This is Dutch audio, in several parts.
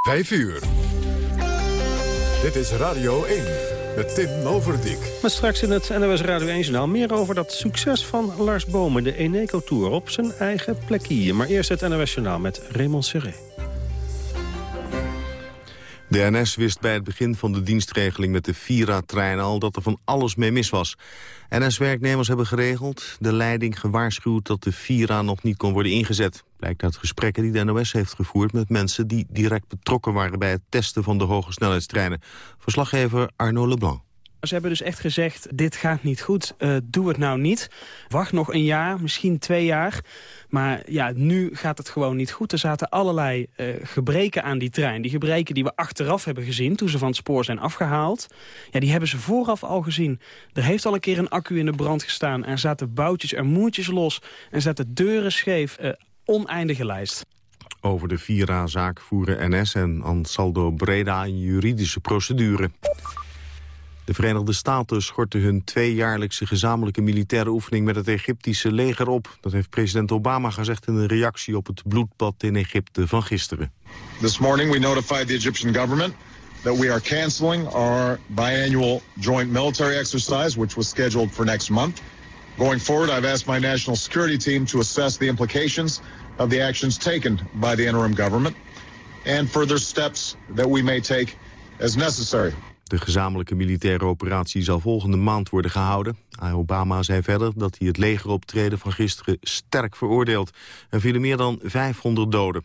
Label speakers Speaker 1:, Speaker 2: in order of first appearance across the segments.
Speaker 1: 5 uur. Dit is Radio 1 met Tim Overdijk.
Speaker 2: Maar straks in het NOS Radio 1-journaal meer over dat succes van Lars Bomen... de Eneco Tour op zijn eigen plekje. Maar eerst het NOS-journaal met Raymond Serré.
Speaker 3: De NS wist bij het begin van de dienstregeling met de Vira-treinen al dat er van alles mee mis was. NS-werknemers hebben geregeld, de leiding gewaarschuwd dat de Vira nog niet kon worden ingezet. Blijkt uit gesprekken die de NOS heeft gevoerd met mensen die direct betrokken waren bij het testen van de hoge snelheidstreinen. Verslaggever Arno Leblanc.
Speaker 4: Ze hebben dus echt gezegd, dit gaat niet goed, uh, doe het nou niet. Wacht nog een jaar, misschien twee jaar. Maar ja, nu gaat het gewoon niet goed. Er zaten allerlei uh, gebreken aan die trein. Die gebreken die we achteraf hebben gezien toen ze van het spoor zijn afgehaald. Ja, die hebben ze vooraf al gezien. Er heeft al een keer een accu in de brand gestaan. Er zaten boutjes en moertjes los. Er zaten deuren scheef. Uh, oneindige lijst.
Speaker 3: Over de Vira-zaak voeren NS en Ansaldo Breda een juridische procedure. De Verenigde Staten schorten hun tweejaarlijkse gezamenlijke militaire oefening met het Egyptische leger op. Dat heeft president Obama gezegd in een reactie op het bloedbad in Egypte van gisteren.
Speaker 5: This morning we notified the Egyptian government that we are canceling our biannual joint military exercise which was scheduled for next month. Going forward I've asked my national security team to assess the implications of the actions taken by the interim government and further steps that we may take as necessary.
Speaker 3: De gezamenlijke militaire operatie zal volgende maand worden gehouden. Obama zei verder dat hij het legeroptreden van gisteren sterk veroordeelt. Er vielen meer dan 500 doden.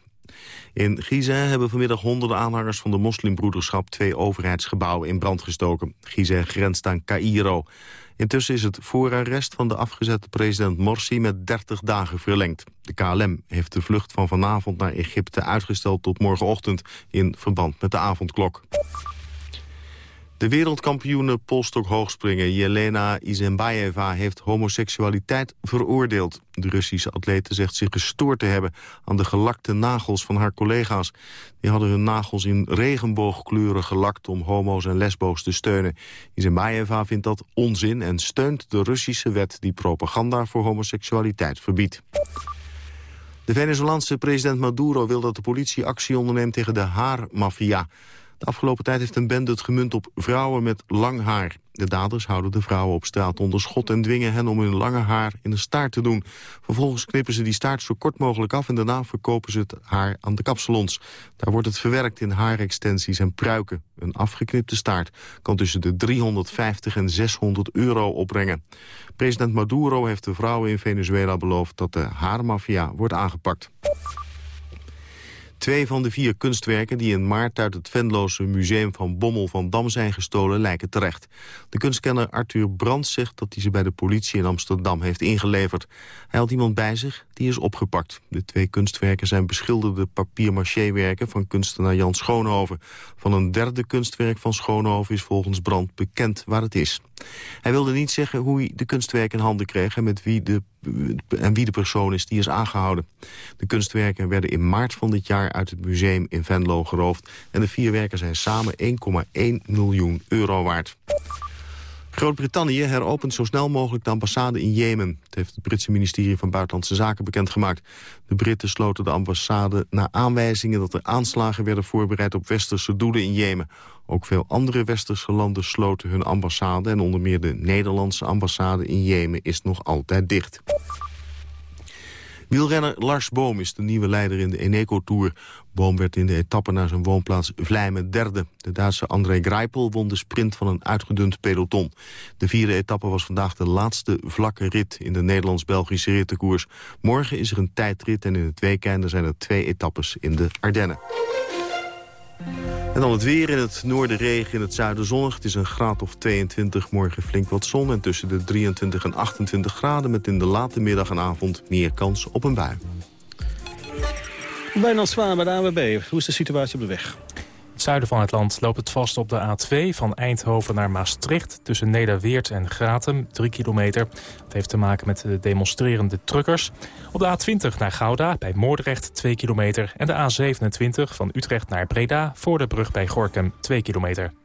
Speaker 3: In Giza hebben vanmiddag honderden aanhangers van de moslimbroederschap... twee overheidsgebouwen in brand gestoken. Giza grenst aan Cairo. Intussen is het voorarrest van de afgezette president Morsi met 30 dagen verlengd. De KLM heeft de vlucht van vanavond naar Egypte uitgesteld tot morgenochtend... in verband met de avondklok. De wereldkampioene polstok hoogspringen Jelena Izenbayeva heeft homoseksualiteit veroordeeld. De Russische atlete zegt zich gestoord te hebben aan de gelakte nagels van haar collega's. Die hadden hun nagels in regenboogkleuren gelakt om homo's en lesbo's te steunen. Izenbayeva vindt dat onzin en steunt de Russische wet die propaganda voor homoseksualiteit verbiedt. De Venezolaanse president Maduro wil dat de politie actie onderneemt tegen de haarmafia. De afgelopen tijd heeft een bende het gemunt op vrouwen met lang haar. De daders houden de vrouwen op straat onder schot en dwingen hen om hun lange haar in een staart te doen. Vervolgens knippen ze die staart zo kort mogelijk af en daarna verkopen ze het haar aan de kapsalons. Daar wordt het verwerkt in haarextensies en pruiken. Een afgeknipte staart kan tussen de 350 en 600 euro opbrengen. President Maduro heeft de vrouwen in Venezuela beloofd dat de haarmafia wordt aangepakt. Twee van de vier kunstwerken die in maart uit het Venloze museum van Bommel van Dam zijn gestolen lijken terecht. De kunstkenner Arthur Brandt zegt dat hij ze bij de politie in Amsterdam heeft ingeleverd. Hij had iemand bij zich, die is opgepakt. De twee kunstwerken zijn beschilderde papier-maché-werken van kunstenaar Jan Schoonhoven. Van een derde kunstwerk van Schoonhoven is volgens Brandt bekend waar het is. Hij wilde niet zeggen hoe hij de kunstwerken in handen kreeg... en, met wie de, en wie de persoon is die is aangehouden. De kunstwerken werden in maart van dit jaar uit het museum in Venlo geroofd... en de vier werken zijn samen 1,1 miljoen euro waard. Groot-Brittannië heropent zo snel mogelijk de ambassade in Jemen. Het heeft het Britse ministerie van Buitenlandse Zaken bekendgemaakt. De Britten sloten de ambassade na aanwijzingen dat er aanslagen werden voorbereid op westerse doelen in Jemen. Ook veel andere westerse landen sloten hun ambassade en onder meer de Nederlandse ambassade in Jemen is nog altijd dicht. Wielrenner Lars Boom is de nieuwe leider in de Eneco Tour. Boom werd in de etappe naar zijn woonplaats Vlijmen derde. De Duitse André Greipel won de sprint van een uitgedund peloton. De vierde etappe was vandaag de laatste vlakke rit in de Nederlands-Belgische rittenkoers. Morgen is er een tijdrit en in het weekende zijn er twee etappes in de Ardennen. En dan het weer in het noorden regen, in het zuiden zonnig. Het is een graad of 22, morgen flink wat zon... en tussen de 23 en 28 graden... met in de late middag en avond meer kans op een bui.
Speaker 2: Bijna Zwaan bij de AWB. Hoe is de situatie op de weg?
Speaker 6: Het zuiden van het land loopt het vast op de A2 van Eindhoven naar Maastricht... tussen Nederweert en Gratum, 3 kilometer. Dat heeft te maken met de demonstrerende truckers. Op de A20 naar Gouda bij Moordrecht, 2 kilometer. En de A27 van Utrecht naar Breda voor de brug bij Gorkum, 2 kilometer.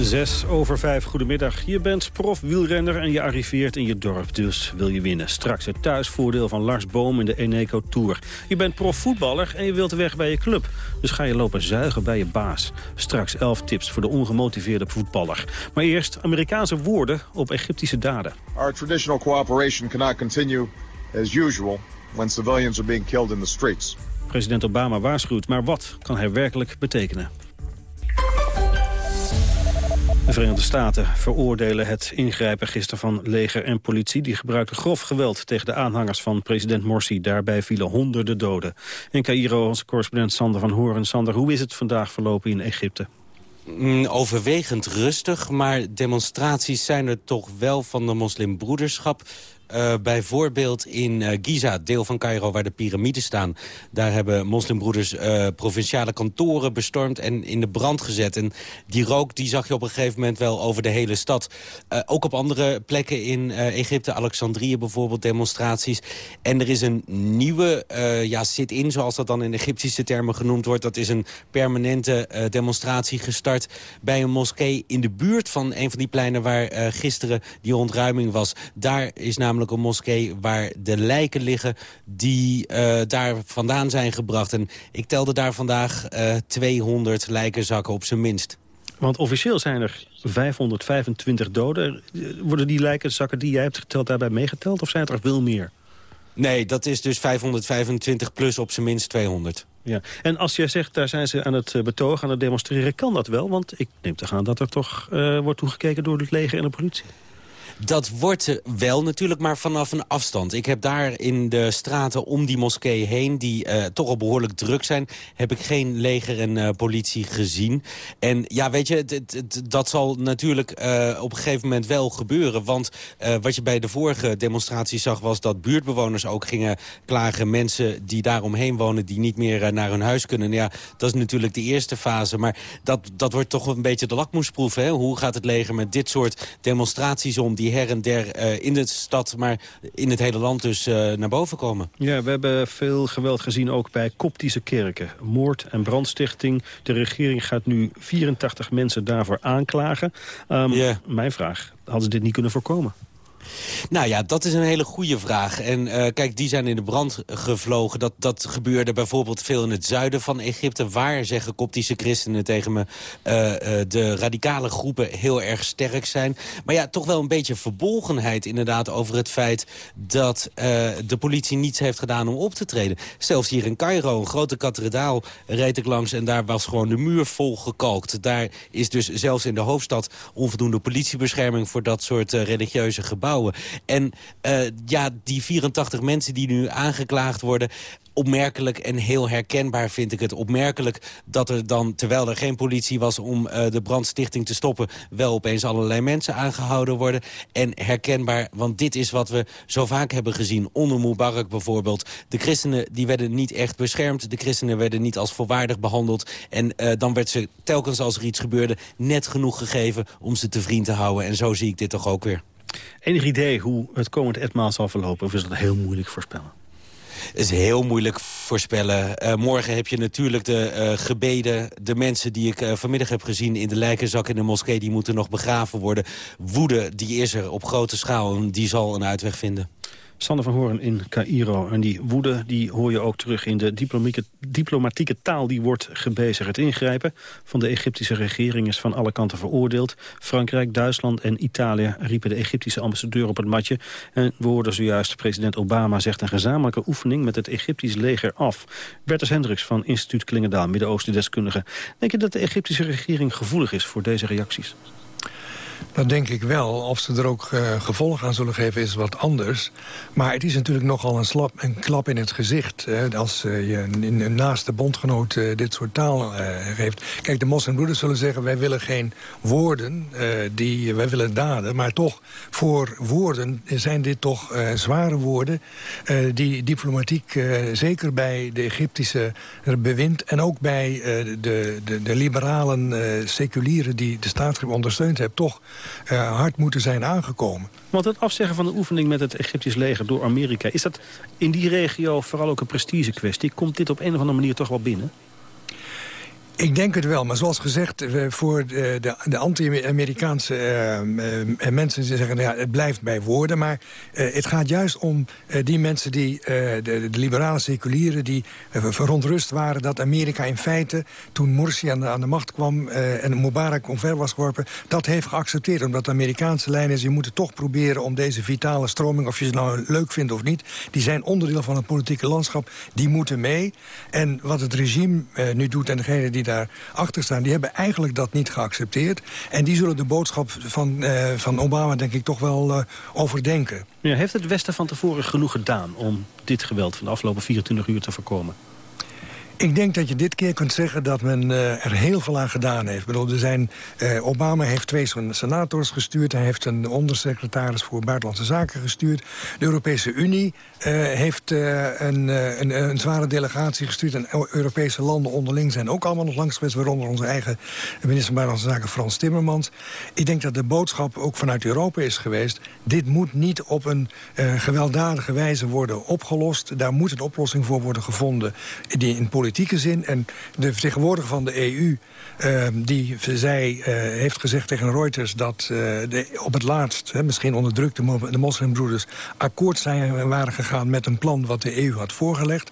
Speaker 2: Zes over vijf, goedemiddag. Je bent prof-wielrenner en je arriveert in je dorp, dus wil je winnen. Straks het thuisvoordeel van Lars Boom in de Eneco Tour. Je bent prof-voetballer en je wilt weg bij je club. Dus ga je lopen zuigen bij je baas. Straks elf tips voor de ongemotiveerde voetballer. Maar eerst Amerikaanse woorden op Egyptische daden.
Speaker 5: Our traditional cooperation cannot continue as usual when civilians are being killed in the streets.
Speaker 2: President Obama waarschuwt, maar wat kan hij werkelijk betekenen? De Verenigde Staten veroordelen het ingrijpen gisteren van leger en politie. Die gebruikten grof geweld tegen de aanhangers van president Morsi. Daarbij vielen honderden doden. In Cairo onze correspondent Sander van Horen. Sander, hoe is het vandaag verlopen in Egypte?
Speaker 7: Mm, overwegend rustig, maar demonstraties zijn er toch wel van de moslimbroederschap. Uh, bijvoorbeeld in uh, Giza, deel van Cairo waar de piramides staan. Daar hebben moslimbroeders uh, provinciale kantoren bestormd en in de brand gezet. En die rook die zag je op een gegeven moment wel over de hele stad. ook op andere plekken in Egypte, Alexandrië bijvoorbeeld, demonstraties. En er is een nieuwe ja, sit-in, zoals dat dan in Egyptische termen genoemd wordt. Dat is een permanente demonstratie gestart bij een moskee in de buurt van een van die pleinen waar gisteren die ontruiming was. Daar is namelijk namelijk een moskee waar de lijken liggen die uh, daar vandaan zijn gebracht. En ik telde daar vandaag uh, 200 lijkenzakken op zijn minst.
Speaker 2: Want officieel zijn er 525 doden. Worden die lijkenzakken die jij hebt geteld daarbij meegeteld? Of zijn het er veel meer?
Speaker 7: Nee, dat is dus 525 plus op zijn minst 200.
Speaker 2: Ja. En als jij zegt, daar zijn ze aan het betogen, aan het demonstreren... kan dat wel? Want ik neem te gaan dat er toch uh, wordt toegekeken door het leger en de politie.
Speaker 7: Dat wordt wel natuurlijk, maar vanaf een afstand. Ik heb daar in de straten om die moskee heen... die uh, toch al behoorlijk druk zijn... heb ik geen leger en uh, politie gezien. En ja, weet je, dat zal natuurlijk uh, op een gegeven moment wel gebeuren. Want wat je bij de vorige demonstratie zag... was dat buurtbewoners ook gingen klagen. Mensen die daar omheen wonen... die niet meer naar hun huis kunnen. Ja, dat is natuurlijk de eerste fase. Maar dat, dat wordt toch een beetje de lakmoesproef. Hè? Hoe gaat het leger met dit soort demonstraties om... die her en der uh, in de stad, maar in het hele land dus uh, naar boven komen.
Speaker 2: Ja, we hebben veel geweld gezien ook bij koptische kerken. Moord en brandstichting. De regering gaat nu 84 mensen daarvoor aanklagen. Um, yeah. Mijn vraag, hadden ze dit niet kunnen voorkomen?
Speaker 7: Nou ja, dat is een hele goede vraag. En uh, kijk, die zijn in de brand gevlogen. Dat, dat gebeurde bijvoorbeeld veel in het zuiden van Egypte. Waar, zeggen koptische christenen tegen me... Uh, uh, de radicale groepen heel erg sterk zijn. Maar ja, toch wel een beetje verbolgenheid inderdaad over het feit... dat de politie niets heeft gedaan om op te treden. Zelfs hier in Cairo, een grote kathedraal, reed ik langs... en daar was gewoon de muur vol gekalkt. Daar is dus zelfs in de hoofdstad onvoldoende politiebescherming... voor dat soort religieuze gebouwen. En uh, ja, die 84 mensen die nu aangeklaagd worden opmerkelijk en heel herkenbaar vind ik het. Opmerkelijk dat er dan, terwijl er geen politie was om uh, de brandstichting te stoppen... wel opeens allerlei mensen aangehouden worden. En herkenbaar, want dit is wat we zo vaak hebben gezien. Onder Mubarak bijvoorbeeld. De christenen die werden niet echt beschermd. De christenen werden niet als volwaardig behandeld. En uh, dan werd ze telkens als er iets gebeurde net genoeg gegeven... om ze te vriend te houden. En zo zie ik dit toch ook weer.
Speaker 2: Enig idee hoe het komend etmaal zal verlopen? Of is dat heel moeilijk voorspellen?
Speaker 7: Is heel moeilijk voorspellen. Uh, morgen heb je natuurlijk de uh, gebeden. De mensen die ik uh, vanmiddag heb gezien in de lijkenzak in de moskee... die moeten nog begraven worden. Woede, die is er op grote schaal en die zal een uitweg vinden.
Speaker 2: Sander van Hoorn in Cairo. En die woede die hoor je ook terug in de diplomatieke, diplomatieke taal... die wordt gebezigd. Het ingrijpen van de Egyptische regering is van alle kanten veroordeeld. Frankrijk, Duitsland en Italië riepen de Egyptische ambassadeur op het matje. En we hoorden zojuist president Obama zegt een gezamenlijke oefening... met het Egyptisch leger af. Bertus Hendricks van instituut Klingendaal, Midden-Oosten deskundige. Denk je dat de Egyptische regering gevoelig is voor deze reacties?
Speaker 8: Dat denk ik wel. Of ze er ook uh, gevolg aan zullen geven is wat anders. Maar het is natuurlijk nogal een, slap, een klap in het gezicht... Als uh, je een, naaste bondgenoot uh, dit soort taal geeft. Kijk, de moslimbroeders zullen zeggen... wij willen geen woorden, die, wij willen daden. Maar toch, voor woorden zijn dit toch zware woorden... die diplomatiek, zeker bij de Egyptische bewind... en ook bij de, de, de liberalen, seculieren die de staatsgreep ondersteund hebben... toch uh, hard moeten zijn aangekomen.
Speaker 2: Want het afzeggen van de oefening met het Egyptisch leger door Amerika... is dat in die regio vooral ook een prestige kwestie? Komt dit op een of andere manier toch wel binnen?
Speaker 8: Ik denk het wel, maar zoals gezegd, voor de, de, anti-Amerikaanse uh, mensen zeggen... Ja, het blijft bij woorden, maar uh, het gaat juist om uh, die mensen... die de, de, liberale seculieren die verontrust waren dat Amerika in feite... toen Morsi aan de, macht kwam en Mubarak omver was geworpen... dat heeft geaccepteerd, omdat de Amerikaanse is... je moet toch proberen om deze vitale stroming, of je ze nou leuk vindt of niet... die zijn onderdeel van het politieke landschap, die moeten mee. En wat het regime nu doet en degene die daarachter staan... die hebben eigenlijk dat niet geaccepteerd. En die zullen de boodschap van, uh, van Obama denk ik toch wel uh, overdenken.
Speaker 2: Ja, heeft het Westen van tevoren genoeg gedaan om dit geweld van de afgelopen 24 uur te voorkomen?
Speaker 8: Ik denk dat je dit keer kunt zeggen dat men uh, er heel veel aan gedaan heeft. Ik er zijn, uh, Obama heeft twee senators gestuurd. Hij heeft een ondersecretaris voor Buitenlandse Zaken gestuurd. De Europese Unie uh, heeft een, een, een, zware delegatie gestuurd. En Europese landen onderling zijn ook allemaal nog langs geweest. Waaronder onze eigen minister van Buitenlandse Zaken Frans Timmermans. Ik denk dat de boodschap ook vanuit Europa is geweest. Dit moet niet op een gewelddadige wijze worden opgelost. Daar moet een oplossing voor worden gevonden die in politiek politieke zin. En de vertegenwoordiger van de EU, uh, die zij uh, heeft gezegd tegen Reuters... dat uh, de, op het laatst, misschien onder druk de, de moslimbroeders... akkoord zijn waren gegaan met een plan wat de EU had voorgelegd.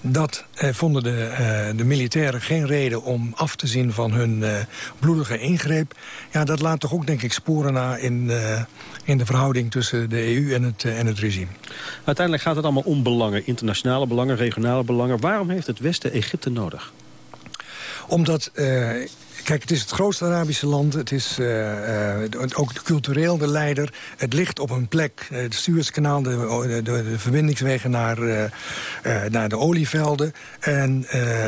Speaker 8: Dat vonden de, de militairen geen reden om af te zien van hun bloedige ingreep. Ja, dat laat toch ook, denk ik, sporen na in, in de verhouding tussen de EU en het, en het regime.
Speaker 2: Uiteindelijk gaat het allemaal om belangen. Internationale belangen, regionale belangen. Waarom heeft het Westen Egypte nodig?
Speaker 8: Omdat uh, Kijk, het is het grootste Arabische land. Het is uh, uh, ook cultureel de leider. Het ligt op een plek, uh, het Suezkanaal, de, de, de, verbindingswegen naar, naar de olievelden. En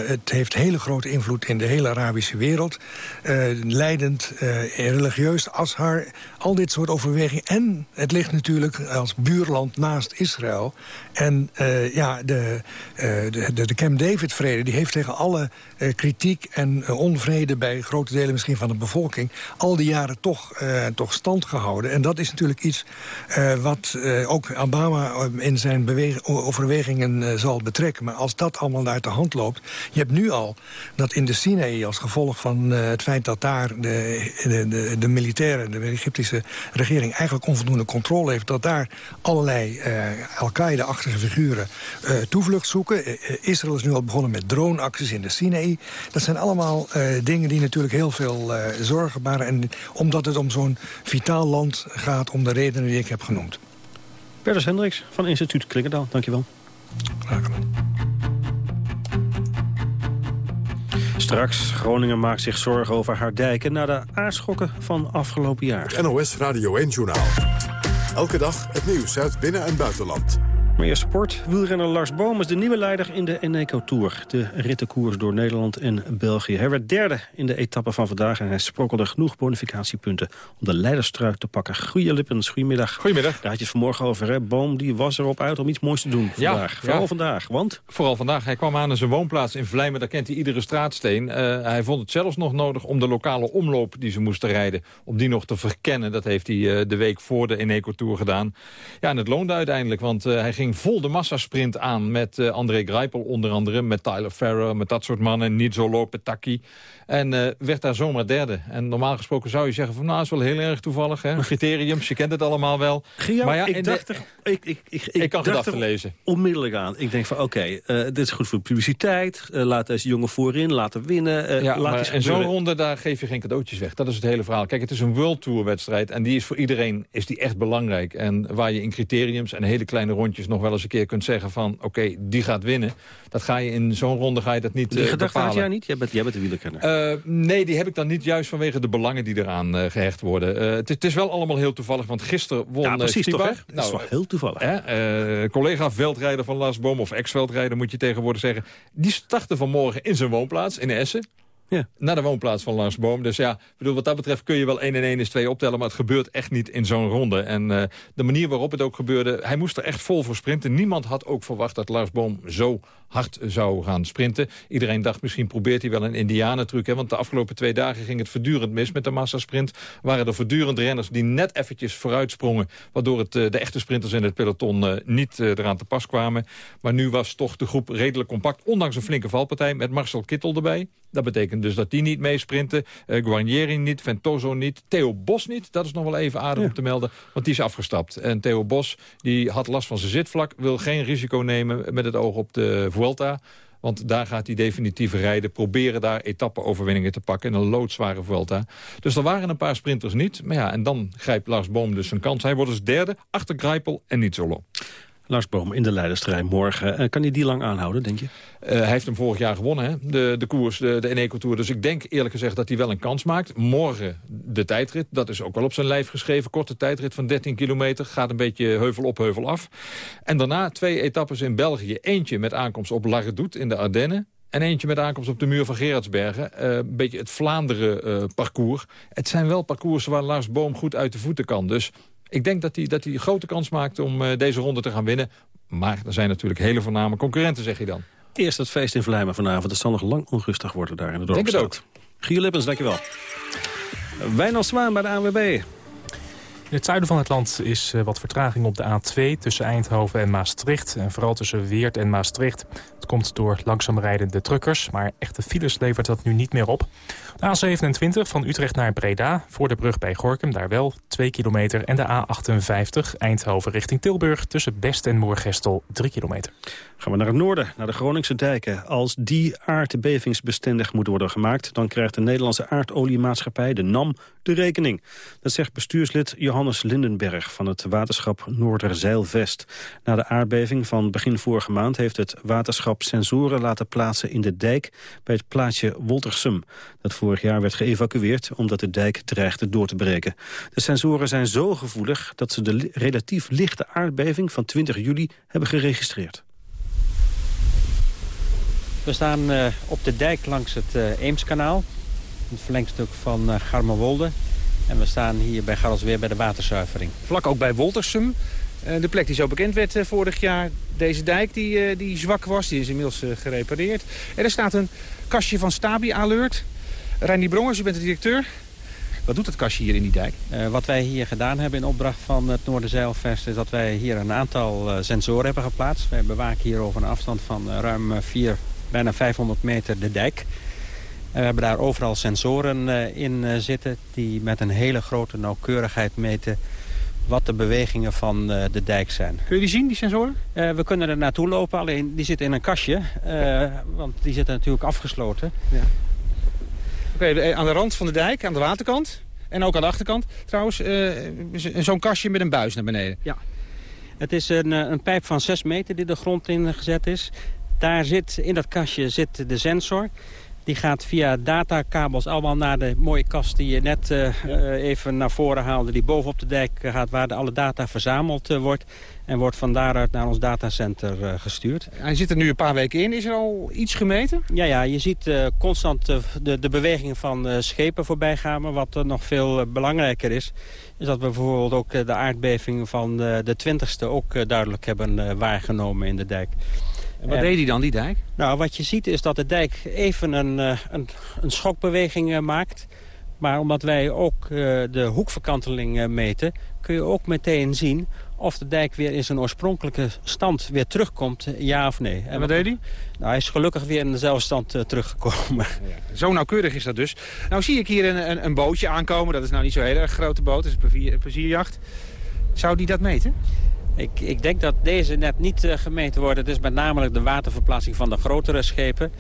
Speaker 8: het heeft hele grote invloed in de hele Arabische wereld. leidend, religieus, Ashar, al dit soort overwegingen. En het ligt natuurlijk als buurland naast Israël. En ja, de, de, de Camp David-vrede die heeft tegen alle kritiek en onvrede bij grote delen misschien van de bevolking... al die jaren toch, uh, toch stand gehouden. En dat is natuurlijk iets uh, wat uh, ook Obama in zijn overwegingen zal betrekken. Maar als dat allemaal uit de hand loopt... je hebt nu al dat in de Sinaï als gevolg van het feit dat daar de, de, de, militairen... de Egyptische regering eigenlijk onvoldoende controle heeft... dat daar allerlei Al-Qaeda-achtige figuren toevlucht zoeken. Israël is nu al begonnen met droneacties in de Sinaï. Dat zijn allemaal dingen die natuurlijk heel veel uh, zorgen baren. En omdat het om zo'n vitaal land gaat om de redenen die ik heb genoemd.
Speaker 2: Bertus Hendricks van instituut Klingendaal, dankjewel.
Speaker 8: Graag gedaan.
Speaker 2: Straks, Groningen maakt zich zorgen over haar dijken... na de aardschokken van afgelopen jaar.
Speaker 1: Het NOS Radio 1-journaal. Elke dag het nieuws uit binnen- en buitenland.
Speaker 2: Maar eerst sport. Wielrenner Lars Boom is de nieuwe leider in de Eneco Tour. De rittenkoers door Nederland en België. Hij werd derde in de etappe van vandaag... en hij sprokkelde genoeg bonificatiepunten om de leiderstruik te pakken. Goeie Lippens, goedemiddag.
Speaker 9: Goedemiddag.
Speaker 2: Daar had je het vanmorgen over, hè? Boom die was erop uit om iets moois te doen vandaag. Ja, Vooral vandaag, want?
Speaker 9: Vooral vandaag. Hij kwam aan in zijn woonplaats in Vlijmen. Daar kent hij iedere straatsteen. Uh, hij vond het zelfs nog nodig om de lokale omloop die ze moesten rijden... om die nog te verkennen. Dat heeft hij uh, de week voor de Eneco Tour gedaan. Ja, en het loonde uiteindelijk, want uh, hij ging ging vol de massasprint aan met uh, André Greipel onder andere. Met Tyler Farrer, met dat soort mannen. Nizolo, Petaki. En uh, werd daar zomaar derde. En normaal gesproken zou je zeggen van nou, is wel heel erg toevallig. Hè? Criteriums, je kent het allemaal wel.
Speaker 2: maar ja, ik dacht, er, ik, ik, ik,
Speaker 9: ik, kan dacht er lezen.
Speaker 2: onmiddellijk aan. Ik denk van oké, okay, uh, dit is goed voor de publiciteit. Laat deze jongen voorin, laten winnen.
Speaker 9: ja,
Speaker 2: laat
Speaker 9: maar in zo'n ronde daar geef je geen cadeautjes weg. Dat is het hele verhaal. Kijk, het is een World Tour wedstrijd. En die is voor iedereen is die echt belangrijk. En waar je in criteriums en hele kleine rondjes nog wel eens een keer kunt zeggen van... oké, okay, die gaat winnen. Dat ga je in zo'n ronde ga je dat niet
Speaker 2: Die gedachte
Speaker 9: had
Speaker 2: jij niet? Jij bent, jij bent de wielerkenner.
Speaker 9: Uh, nee, die heb ik dan niet juist vanwege de belangen die eraan uh, gehecht worden. Het, het, is wel allemaal heel toevallig, want gisteren won
Speaker 2: ja, precies. Toch, dat is wel heel toevallig.
Speaker 9: collega veldrijder van Lars Boom, of ex-veldrijder moet je tegenwoordig zeggen... die startte vanmorgen in zijn woonplaats in Essen. Naar de woonplaats van Lars Boom. Dus ja, bedoel, wat dat betreft kun je wel 1 en 1 is 2 optellen... maar het gebeurt echt niet in zo'n ronde. En uh, de manier waarop het ook gebeurde... hij moest er echt vol voor sprinten. Niemand had ook verwacht dat Lars Boom zo hard zou gaan sprinten. Iedereen dacht, misschien probeert hij wel een indianentruc. Hè? Want de afgelopen twee dagen ging het voortdurend mis met de massasprint. Waren er voortdurend renners die net eventjes vooruit sprongen... waardoor het, uh, de echte sprinters in het peloton uh, niet eraan te pas kwamen. Maar nu was toch de groep redelijk compact. Ondanks een flinke valpartij met Marcel Kittel erbij. Dat betekent dus dat die niet meesprinten. Uh, Guarnieri niet, Ventoso niet, Theo Bos niet. Dat is nog wel even aardig ja. om te melden, want die is afgestapt. En Theo Bos die had last van zijn zitvlak, wil geen risico nemen met het oog op de Vuelta. Want daar gaat hij definitief rijden. Proberen daar etappe-overwinningen te pakken in een loodzware Vuelta. Dus er waren een paar sprinters niet. Maar ja, en dan grijpt Lars Boom dus zijn kans. Hij wordt dus derde, achter Greipel en niet solo.
Speaker 2: Lars Boom in de leiderstrijd morgen. kan hij die lang aanhouden, denk je?
Speaker 9: Uh, hij heeft hem vorig jaar gewonnen, hè? De, de koers, de, de Eneco Tour. Dus ik denk eerlijk gezegd dat hij wel een kans maakt. Morgen de tijdrit, dat is ook wel op zijn lijf geschreven. Korte tijdrit van 13 kilometer. Gaat een beetje heuvel op, heuvel af. En daarna twee etappes in België. Eentje met aankomst op Larredoet in de Ardennen. En eentje met aankomst op de muur van Gerardsbergen. Uh, een beetje het Vlaanderen-parcours. Het zijn wel parcoursen waar Lars Boom goed uit de voeten kan. Dus ik denk dat hij, dat grote kans maakt om uh, deze ronde te gaan winnen. Maar er zijn natuurlijk hele voorname concurrenten, zeg je dan.
Speaker 2: Eerst het feest in Vlijmen vanavond. Het zal nog lang onrustig worden daar in de dorp.
Speaker 9: Denk het ook.
Speaker 2: Giel Lippens, dankjewel. Wijnald Zwaan bij de ANWB.
Speaker 6: In het zuiden van het land is wat vertraging op de A2 tussen Eindhoven en Maastricht. En vooral tussen Weert en Maastricht. Het komt door langzaam rijdende truckers, maar echte files levert dat nu niet meer op. De A27 van Utrecht naar Breda, voor de brug bij Gorkum, daar wel 2 kilometer. En de A58 Eindhoven richting Tilburg tussen Best en Moergestel 3 kilometer.
Speaker 2: Gaan we naar het noorden, naar de Groningse dijken. Als die aardbevingsbestendig moeten worden gemaakt... dan krijgt de Nederlandse aardoliemaatschappij, de NAM, de rekening. Dat zegt bestuurslid Johannes Lindenberg van het waterschap Noorderzeilvest. Na de aardbeving van begin vorige maand heeft het waterschap sensoren laten plaatsen in de dijk... bij het plaatsje Woltersum, dat vorig jaar werd geëvacueerd... omdat de dijk dreigde door te breken. De sensoren zijn zo gevoelig dat ze de relatief lichte aardbeving van 20 juli hebben geregistreerd.
Speaker 10: We staan uh, op de dijk langs het uh, Eemskanaal. Het verlengstuk van uh, Garmerwolde. En we staan hier bij Garrelsweer bij de waterzuivering.
Speaker 11: Vlak ook bij Woltersum. de plek die zo bekend werd vorig jaar. Deze dijk die, die zwak was, die is inmiddels gerepareerd. En er staat een kastje van Stabi Alert. Reinier Brongers, u bent de directeur. Wat doet het kastje hier in die dijk?
Speaker 10: Uh, wat wij hier gedaan hebben in opdracht van het Noorderzeilvest... is dat wij hier een aantal uh, sensoren hebben geplaatst. Wij bewaken hier over een afstand van uh, ruim 4, bijna 500 meter de dijk. we hebben daar overal sensoren in zitten... die met een hele grote nauwkeurigheid meten wat de bewegingen van de dijk zijn.
Speaker 11: Kun je die zien, die sensoren?
Speaker 10: Uh, we kunnen er naartoe lopen, alleen die zitten in een kastje. Uh, want die zitten natuurlijk afgesloten. Ja.
Speaker 11: Okay, aan de rand van de dijk, aan de waterkant. En ook aan de achterkant trouwens, zo'n kastje met een buis naar beneden.
Speaker 10: Ja. Het is een, een pijp van 6 meter die de grond in gezet is. Daar zit, in dat kastje zit de sensor. Die gaat via datakabels allemaal naar de mooie kast die je net uh, uh, even naar voren haalde. Die bovenop de dijk gaat waar de alle data verzameld uh, wordt. En wordt van daaruit naar ons datacenter gestuurd.
Speaker 11: Hij zit er nu een paar weken in. Is er al iets gemeten?
Speaker 10: Ja, ja je ziet constant de, de bewegingen van schepen voorbij gaan. Maar wat nog veel belangrijker is... is dat we bijvoorbeeld ook de aardbeving van de 20ste ook duidelijk hebben waargenomen in de dijk.
Speaker 11: En wat deed hij dan, die dijk?
Speaker 10: Nou, wat je ziet is dat de dijk even een, een, een schokbeweging maakt. Maar omdat wij ook de hoekverkanteling meten... kun je ook meteen zien of de dijk weer in zijn oorspronkelijke stand weer terugkomt, ja of nee.
Speaker 11: En wat deed hij?
Speaker 10: Nou, hij is gelukkig weer in dezelfde stand teruggekomen.
Speaker 11: Ja, zo nauwkeurig is dat dus. Nou zie ik hier een, een, een, bootje aankomen. Dat is nou niet zo'n hele erg grote boot. Het is een plezierjacht. Zou die dat meten?
Speaker 10: Ik, ik, denk dat deze net niet uh, gemeten worden. Het is met name de waterverplaatsing van de grotere schepen.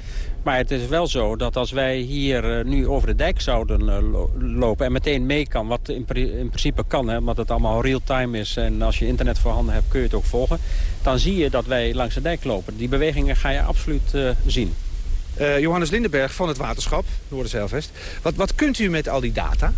Speaker 10: Maar het is wel zo dat als wij hier uh, nu over de dijk zouden uh, lopen... en meteen mee kan, wat in, in principe kan, hè, omdat het allemaal real-time is... en als je internet voorhanden hebt kun je het ook volgen... dan zie je dat wij langs de dijk lopen. Die bewegingen ga je absoluut zien.
Speaker 11: Johannes Lindenberg van het waterschap, Noorderzeilvest. Wat, wat kunt u met al die data?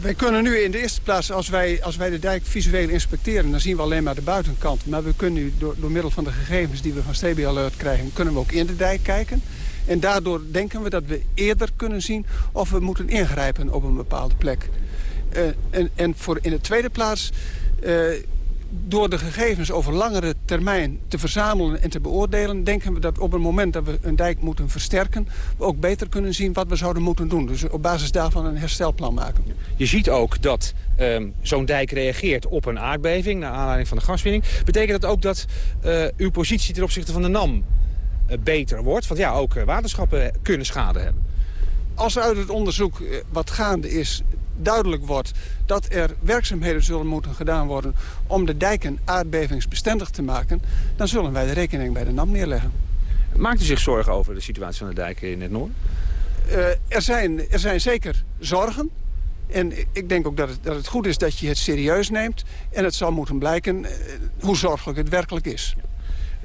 Speaker 12: Wij kunnen nu in de eerste plaats, als wij, als wij de dijk visueel inspecteren... dan zien we alleen maar de buitenkant. Maar we kunnen nu door, door middel van de gegevens die we van Stebie Alert krijgen... kunnen we ook in de dijk kijken. En daardoor denken we dat we eerder kunnen zien of we moeten ingrijpen op een bepaalde plek. Uh, en, en voor in de tweede plaats... Uh, door de gegevens over langere termijn te verzamelen en te beoordelen... denken we dat op het moment dat we een dijk moeten versterken... we ook beter kunnen zien wat we zouden moeten doen. Dus op basis daarvan een herstelplan maken.
Speaker 11: Je ziet ook dat um, zo'n dijk reageert op een aardbeving... naar aanleiding van de gaswinning. Betekent dat ook dat uh, uw positie ten opzichte van de NAM uh, beter wordt? Want ja, ook waterschappen kunnen schade hebben.
Speaker 12: Als uit het onderzoek wat gaande is duidelijk wordt dat er werkzaamheden zullen moeten gedaan worden... om de dijken aardbevingsbestendig te maken... dan zullen wij de rekening bij de NAM neerleggen.
Speaker 11: Maakt u zich zorgen over de situatie van de dijken in het noorden?
Speaker 12: Uh, er, zijn, er zijn zeker zorgen. En ik denk ook dat het, dat het goed is dat je het serieus neemt. En het zal moeten blijken uh, hoe zorgelijk het werkelijk is.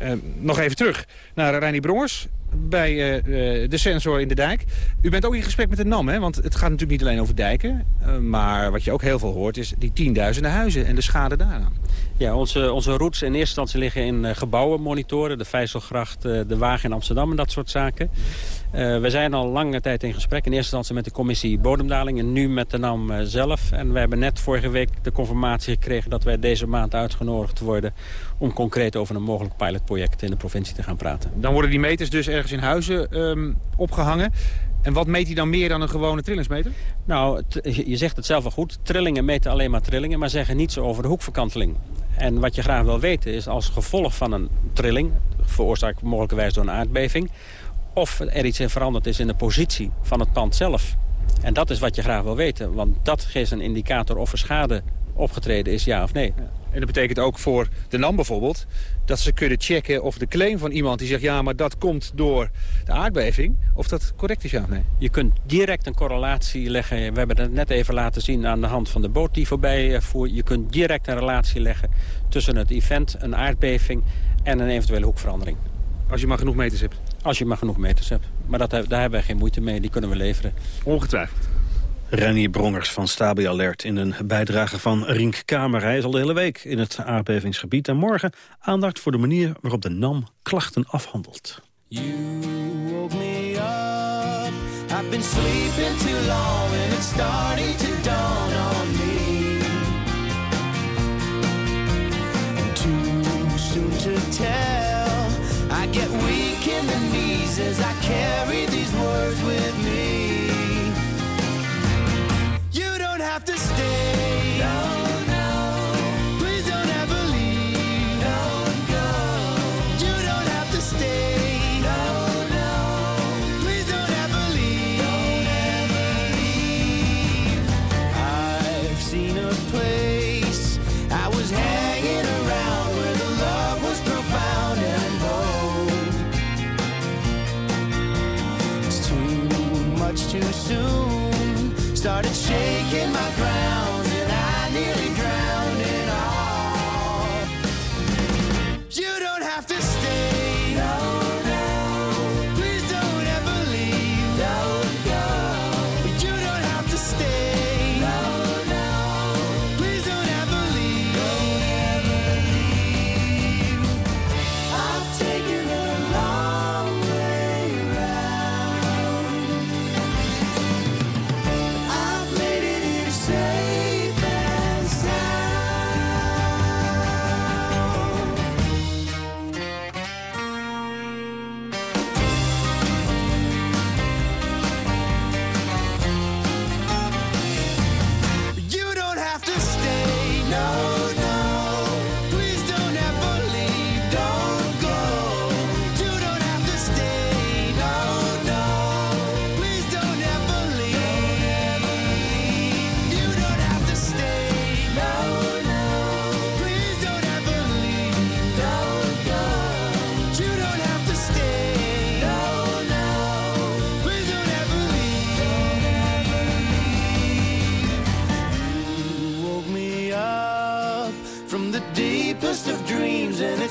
Speaker 11: Uh, nog even terug naar Reinier Brongers bij uh, de sensor in de dijk. U bent ook in gesprek met de NAM, hè? want het gaat natuurlijk niet alleen over dijken. Uh, maar wat je ook heel veel hoort is die tienduizenden huizen en de schade daaraan.
Speaker 10: Ja, onze, onze routes in eerste instantie liggen in gebouwen monitoren. De Vijzelgracht, de Wagen in Amsterdam en dat soort zaken. Uh, we zijn al lange tijd in gesprek. In eerste instantie met de commissie Bodemdaling en nu met de NAM uh, zelf. En we hebben net vorige week de confirmatie gekregen dat wij deze maand uitgenodigd worden... om concreet over een mogelijk pilotproject in de provincie te gaan praten.
Speaker 11: Dan worden die meters dus ergens in huizen um, opgehangen. En wat meet hij dan meer dan een gewone trillingsmeter?
Speaker 10: Nou, je zegt het zelf wel goed. Trillingen meten alleen maar trillingen, maar zeggen niets over de hoekverkanteling. En wat je graag wil weten is als gevolg van een trilling... veroorzaakt mogelijkerwijs door een aardbeving of er iets in veranderd is in de positie van het pand zelf. En dat is wat je graag wil weten, want dat geeft een indicator of er schade opgetreden is, ja of nee.
Speaker 11: En dat betekent ook voor de NAM bijvoorbeeld... dat ze kunnen checken of de claim van iemand die zegt... ja, maar dat komt door de aardbeving, of dat correct is, ja of nee?
Speaker 10: Je kunt direct een correlatie leggen. We hebben het net even laten zien aan de hand van de boot die voorbij eh, voert. Je kunt direct een relatie leggen tussen het event, een aardbeving... en een eventuele hoekverandering.
Speaker 11: Als je maar genoeg meters hebt?
Speaker 10: Als je maar genoeg meters hebt. Maar dat, daar hebben wij geen moeite mee, die kunnen we leveren.
Speaker 11: Ongetwijfeld.
Speaker 2: Renier Brongers van Stabi Alert in een bijdrage van Rink Kamer. Hij is al de hele week in het aardbevingsgebied. En morgen aandacht voor de manier waarop de NAM klachten afhandelt. You woke me up. I've been sleeping too long and it's starting to dawn on me. Too soon to tell. I get weak in the knees as I carry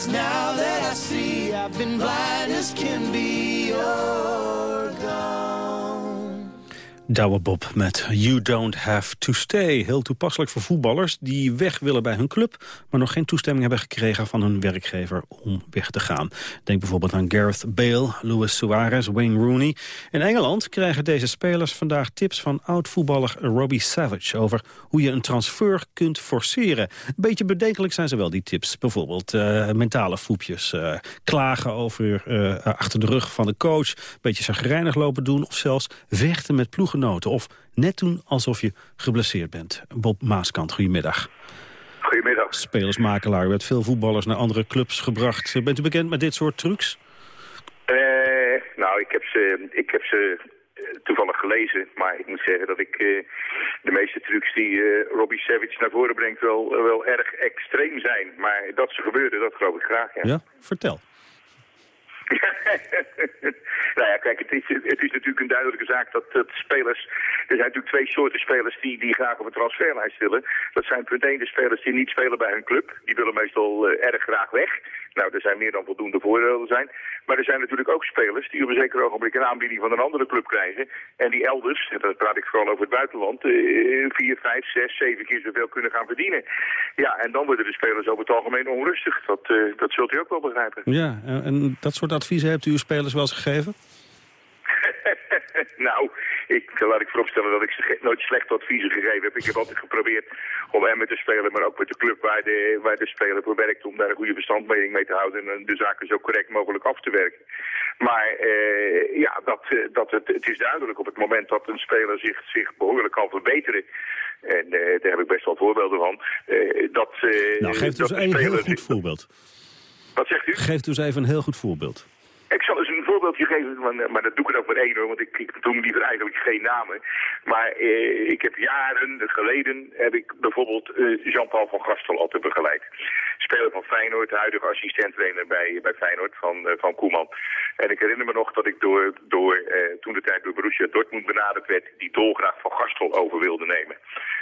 Speaker 13: now that I see I've been blind as can be.
Speaker 2: Douwe Bob met You Don't Have To Stay. Heel toepasselijk voor voetballers die weg willen bij hun club... maar nog geen toestemming hebben gekregen van hun werkgever om weg te gaan. Denk bijvoorbeeld aan Gareth Bale, Luis Suarez, Wayne Rooney. In Engeland krijgen deze spelers vandaag tips van oud-voetballer Robbie Savage... over hoe je een transfer kunt forceren. Een beetje bedenkelijk zijn ze wel, die tips. Bijvoorbeeld uh, mentale foepjes, uh, klagen over uh, achter de rug van de coach... een beetje zagrijnig lopen doen of zelfs vechten met of net doen alsof je geblesseerd bent. Bob Maaskant, goedemiddag.
Speaker 14: Goedemiddag.
Speaker 2: Spelersmakelaar, u hebt veel voetballers naar andere clubs gebracht. Bent u bekend met dit soort trucs?
Speaker 14: Uh, nou, ik heb ze, ik heb ze toevallig gelezen. Maar ik moet zeggen dat ik uh, de meeste trucs die uh, Robbie Savage naar voren brengt wel, wel erg extreem zijn. Maar dat ze gebeuren, dat geloof ik graag. Ja,
Speaker 2: ja vertel.
Speaker 14: nou ja, kijk, het is, het is natuurlijk een duidelijke zaak dat, dat spelers... Er zijn natuurlijk twee soorten spelers die, die graag op een transferlijst willen. Dat zijn punt 1 de spelers die niet spelen bij hun club. Die willen meestal uh, erg graag weg. Nou, er zijn meer dan voldoende voordelen zijn. Maar er zijn natuurlijk ook spelers die op een zeker ogenblik een aanbieding van een andere club krijgen. En die elders, en dan praat ik vooral over het buitenland, uh, vier, vijf, zes, zeven keer zoveel kunnen gaan verdienen. Ja, en dan worden de spelers over het algemeen onrustig. Dat, uh, dat zult u ook wel begrijpen.
Speaker 2: Ja, en dat soort adviezen hebt u uw spelers wel eens gegeven?
Speaker 14: nou, ik, laat ik vooropstellen dat ik ze nooit slechte adviezen gegeven heb. Ik heb altijd geprobeerd om en met de speler, maar ook met de club waar de, waar de speler voor werkt... om daar een goede verstandmening mee te houden en de zaken zo correct mogelijk af te werken. Maar eh, ja, dat, dat het, het is duidelijk op het moment dat een speler zich, zich behoorlijk kan verbeteren... En uh, daar heb ik best wel voorbeelden van. Dat,
Speaker 2: nou, geef dus een heel goed voorbeeld.
Speaker 14: Wat zegt u?
Speaker 2: Geef dus even een heel goed voorbeeld.
Speaker 14: Ik zal eens een voorbeeldje geven, maar, maar dat doe ik ook maar één hoor, want ik, ik noem liever eigenlijk geen namen. Maar eh, ik heb jaren geleden, heb ik bijvoorbeeld uh, Jean-Paul van Gastel altijd begeleid. Speler van Feyenoord, huidige assistent-trainer bij, bij Feyenoord van, uh, van Koeman. En ik herinner me nog dat ik door, door uh, toen de tijd door Borussia Dortmund benaderd werd, die dolgraag van Gastel over wilde nemen.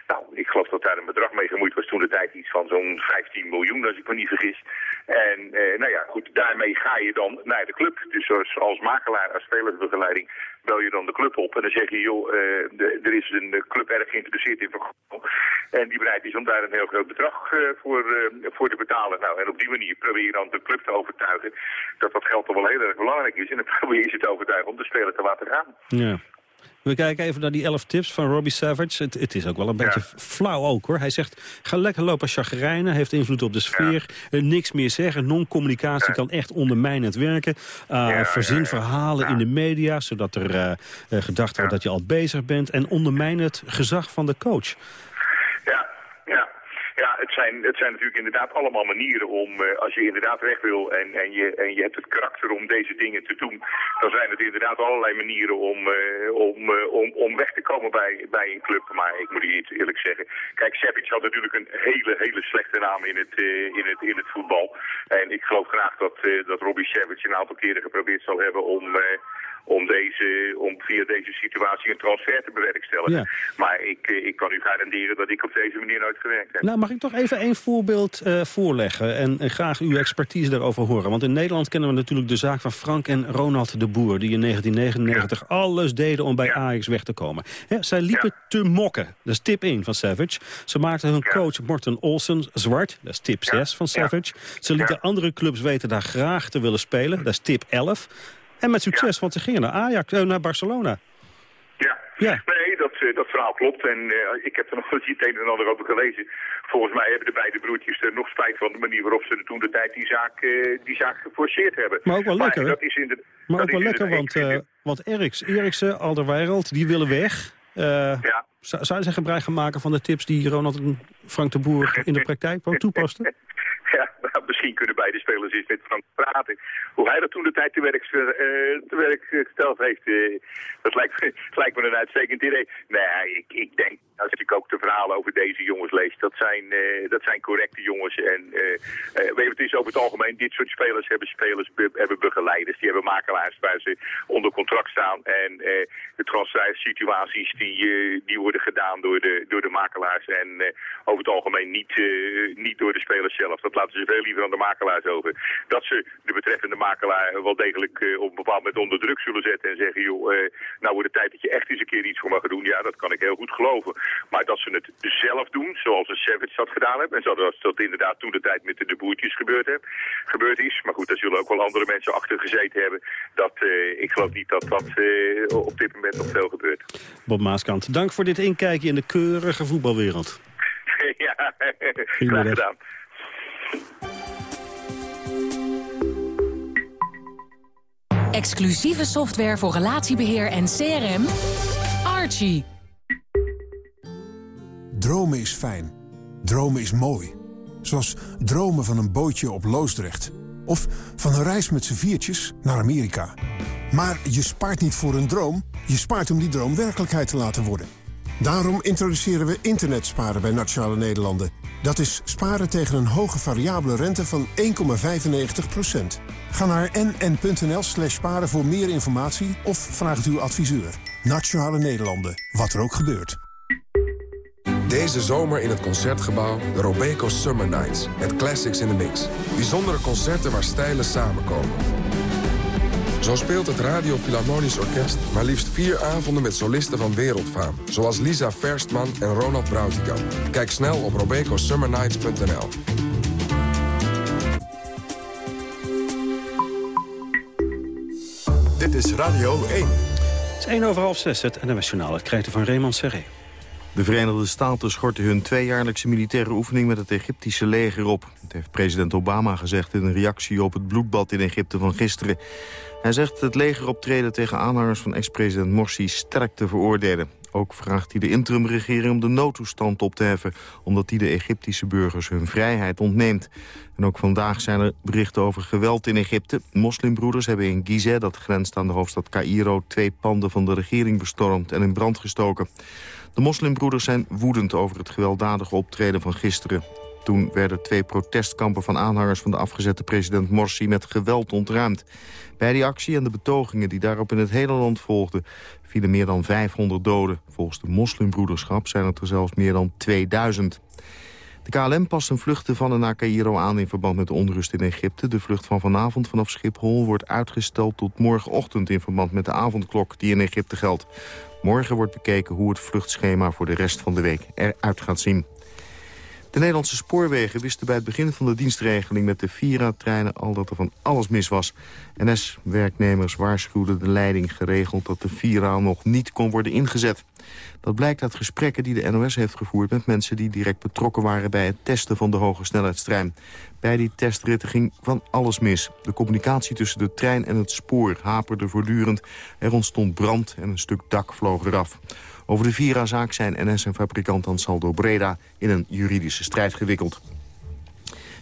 Speaker 14: Nou, ik geloof dat daar een bedrag mee gemoeid was toen de tijd iets van zo'n 15 miljoen, als ik me niet vergis. En nou ja, goed, daarmee ga je dan naar de club. Dus als, makelaar, als spelersbegeleiding, bel je dan de club op. En dan zeg je, joh, de, er is een club erg geïnteresseerd in Van En die bereid is om daar een heel groot bedrag uh, voor, uh, voor te betalen. Nou, en op die manier probeer je dan de club te overtuigen dat dat geld toch wel heel erg belangrijk is. En dan probeer je ze te overtuigen om de speler te laten gaan.
Speaker 2: Ja. We kijken even naar die elf tips van Robbie Savage. Het, het is ook wel een beetje flauw ook hoor. Hij zegt, ga lekker lopen chagrijnen, heeft invloed op de sfeer. Ja. niks meer zeggen, non-communicatie kan echt ondermijnend werken. Uh, verzin verhalen in de media, zodat er uh, gedacht wordt dat je al bezig bent. En ondermijn het gezag van de coach.
Speaker 14: Het zijn, het zijn natuurlijk inderdaad allemaal manieren om, uh, als je inderdaad weg wil en, en, je, en je hebt het karakter om deze dingen te doen, dan zijn het inderdaad allerlei manieren om, uh, om, uh, om, om weg te komen bij, bij een club. Maar ik moet je eerlijk zeggen. Kijk, Savage had natuurlijk een hele, hele slechte naam in het, in het, in het voetbal. En ik geloof graag dat, dat Robbie Savage een aantal keren geprobeerd zal hebben om om, deze, om via deze situatie een transfer te bewerkstelligen. Ja. Maar ik, ik kan u garanderen dat ik op deze manier nooit gewerkt heb.
Speaker 2: Nou, mag ik toch even één voorbeeld uh, voorleggen en, en, graag uw expertise daarover horen? Want in Nederland kennen we natuurlijk de zaak van Frank en Ronald de Boer... die in 1999 ja. alles deden om bij ja. Ajax weg te komen. He, zij liepen te mokken, dat is tip 1 van Savage. Ze maakten hun coach Morten Olsen zwart, dat is tip 6 van Savage. Ze lieten andere clubs weten daar graag te willen spelen, dat is tip 11... En met succes, ja. want ze gingen naar Ajax, uh, naar Barcelona.
Speaker 14: Ja. ja. Nee, dat, uh, dat verhaal klopt. En uh, ik heb er nog het een en ander over gelezen. Volgens mij hebben de beide broertjes er nog spijt van de manier waarop ze toen de tijd die zaak, die zaak geforceerd hebben.
Speaker 2: Maar ook wel lekker,
Speaker 14: maar, dat is in de,
Speaker 2: Maar ook wel lekker, want, want Eriks, Eriksen, Alderweireld, die willen weg. ja. Zou ze gebruik gaan maken van de tips die Ronald en Frank de Boer in de praktijk toepasten?
Speaker 14: Misschien kunnen beide spelers eens met Frank praten. Hoe hij dat toen de tijd te werk, uh, te werk gesteld heeft, uh, dat lijkt, lijkt me een uitstekend idee. Nee, ik, ik denk, als ik ook de verhalen over deze jongens lees, dat zijn, uh, dat zijn correcte jongens. En weet je, het is over het algemeen, dit soort spelers hebben spelers be hebben begeleiders, die hebben makelaars waar ze onder contract staan. En de transfersituaties die, die worden gedaan door de, door de makelaars en over het algemeen niet, niet door de spelers zelf. Dat laten ze veel liever even aan de makelaars over. Dat ze de betreffende makelaar wel degelijk op een bepaald moment onder druk zullen zetten en zeggen, joh, nou wordt het tijd dat je echt eens een keer iets voor mag doen. Ja, dat kan ik heel goed geloven. Maar dat ze het zelf doen, zoals een Savage dat gedaan heeft. En zoals dat inderdaad toen de tijd met de, de boertjes gebeurd, heb, gebeurd is. Maar goed, daar zullen ook wel andere mensen achter gezeten hebben. Dat, ik geloof niet dat dat op dit moment nog veel gebeurt.
Speaker 2: Bob Maaskant, dank voor dit inkijkje in de keurige voetbalwereld.
Speaker 14: ja, graag gedaan.
Speaker 15: Exclusieve software voor relatiebeheer en CRM. Archie.
Speaker 16: Dromen is fijn. Dromen is mooi. Zoals dromen van een bootje op Loosdrecht. Of van een reis met z'n viertjes naar Amerika. Maar je spaart niet voor een droom. Je spaart om die droom werkelijkheid te laten worden. Daarom introduceren we internetsparen bij Nationale Nederlanden. Dat is sparen tegen een hoge variabele rente van 1,95%. Ga naar nn.nl slash sparen voor meer informatie of vraag het uw adviseur. Nationale Nederlanden, wat er ook gebeurt.
Speaker 17: Deze zomer in het Concertgebouw de Robeco Summer Nights. Met classics in the mix. Bijzondere concerten waar stijlen samenkomen. Zo speelt het Radio Philharmonisch Orkest maar liefst vier avonden met solisten van wereldfaam. Zoals Lisa Verstman en Ronald Brautigam. Kijk snel op robecosummernights.nl.
Speaker 1: Dit is Radio 1.
Speaker 2: Het is 1 over half 6, het NMS Journaal. Het krijgt van Raymond Serré.
Speaker 3: De Verenigde Staten schorten hun tweejaarlijkse militaire oefening met het Egyptische leger op. Dat heeft president Obama gezegd in een reactie op het bloedbad in Egypte van gisteren. Hij zegt het legeroptreden tegen aanhangers van ex-president Morsi sterk te veroordelen. Ook vraagt hij de interimregering om de noodtoestand op te heffen... omdat die de Egyptische burgers hun vrijheid ontneemt. En ook vandaag zijn er berichten over geweld in Egypte. Moslimbroeders hebben in Gizeh, dat grenst aan de hoofdstad Cairo... twee panden van de regering bestormd en in brand gestoken. De moslimbroeders zijn woedend over het gewelddadige optreden van gisteren. Toen werden twee protestkampen van aanhangers van de afgezette president Morsi met geweld ontruimd. Bij die actie en de betogingen die daarop in het hele land volgden... vielen meer dan 500 doden. Volgens de moslimbroederschap zijn het er zelfs meer dan 2000. De KLM past een vluchten van en naar Cairo aan in verband met de onrust in Egypte. De vlucht van vanavond vanaf Schiphol wordt uitgesteld tot morgenochtend... in verband met de avondklok die in Egypte geldt. Morgen wordt bekeken hoe het vluchtschema voor de rest van de week eruit gaat zien. De Nederlandse spoorwegen wisten bij het begin van de dienstregeling met de Vira-treinen al dat er van alles mis was. NS-werknemers waarschuwden de leiding geregeld dat de Vira nog niet kon worden ingezet. Dat blijkt uit gesprekken die de NOS heeft gevoerd met mensen die direct betrokken waren bij het testen van de hoge snelheidstrein. Bij die testritten ging van alles mis. De communicatie tussen de trein en het spoor haperde voortdurend. Er ontstond brand en een stuk dak vloog eraf. Over de Vira-zaak zijn NS en fabrikant Ansaldo Breda in een juridische strijd gewikkeld.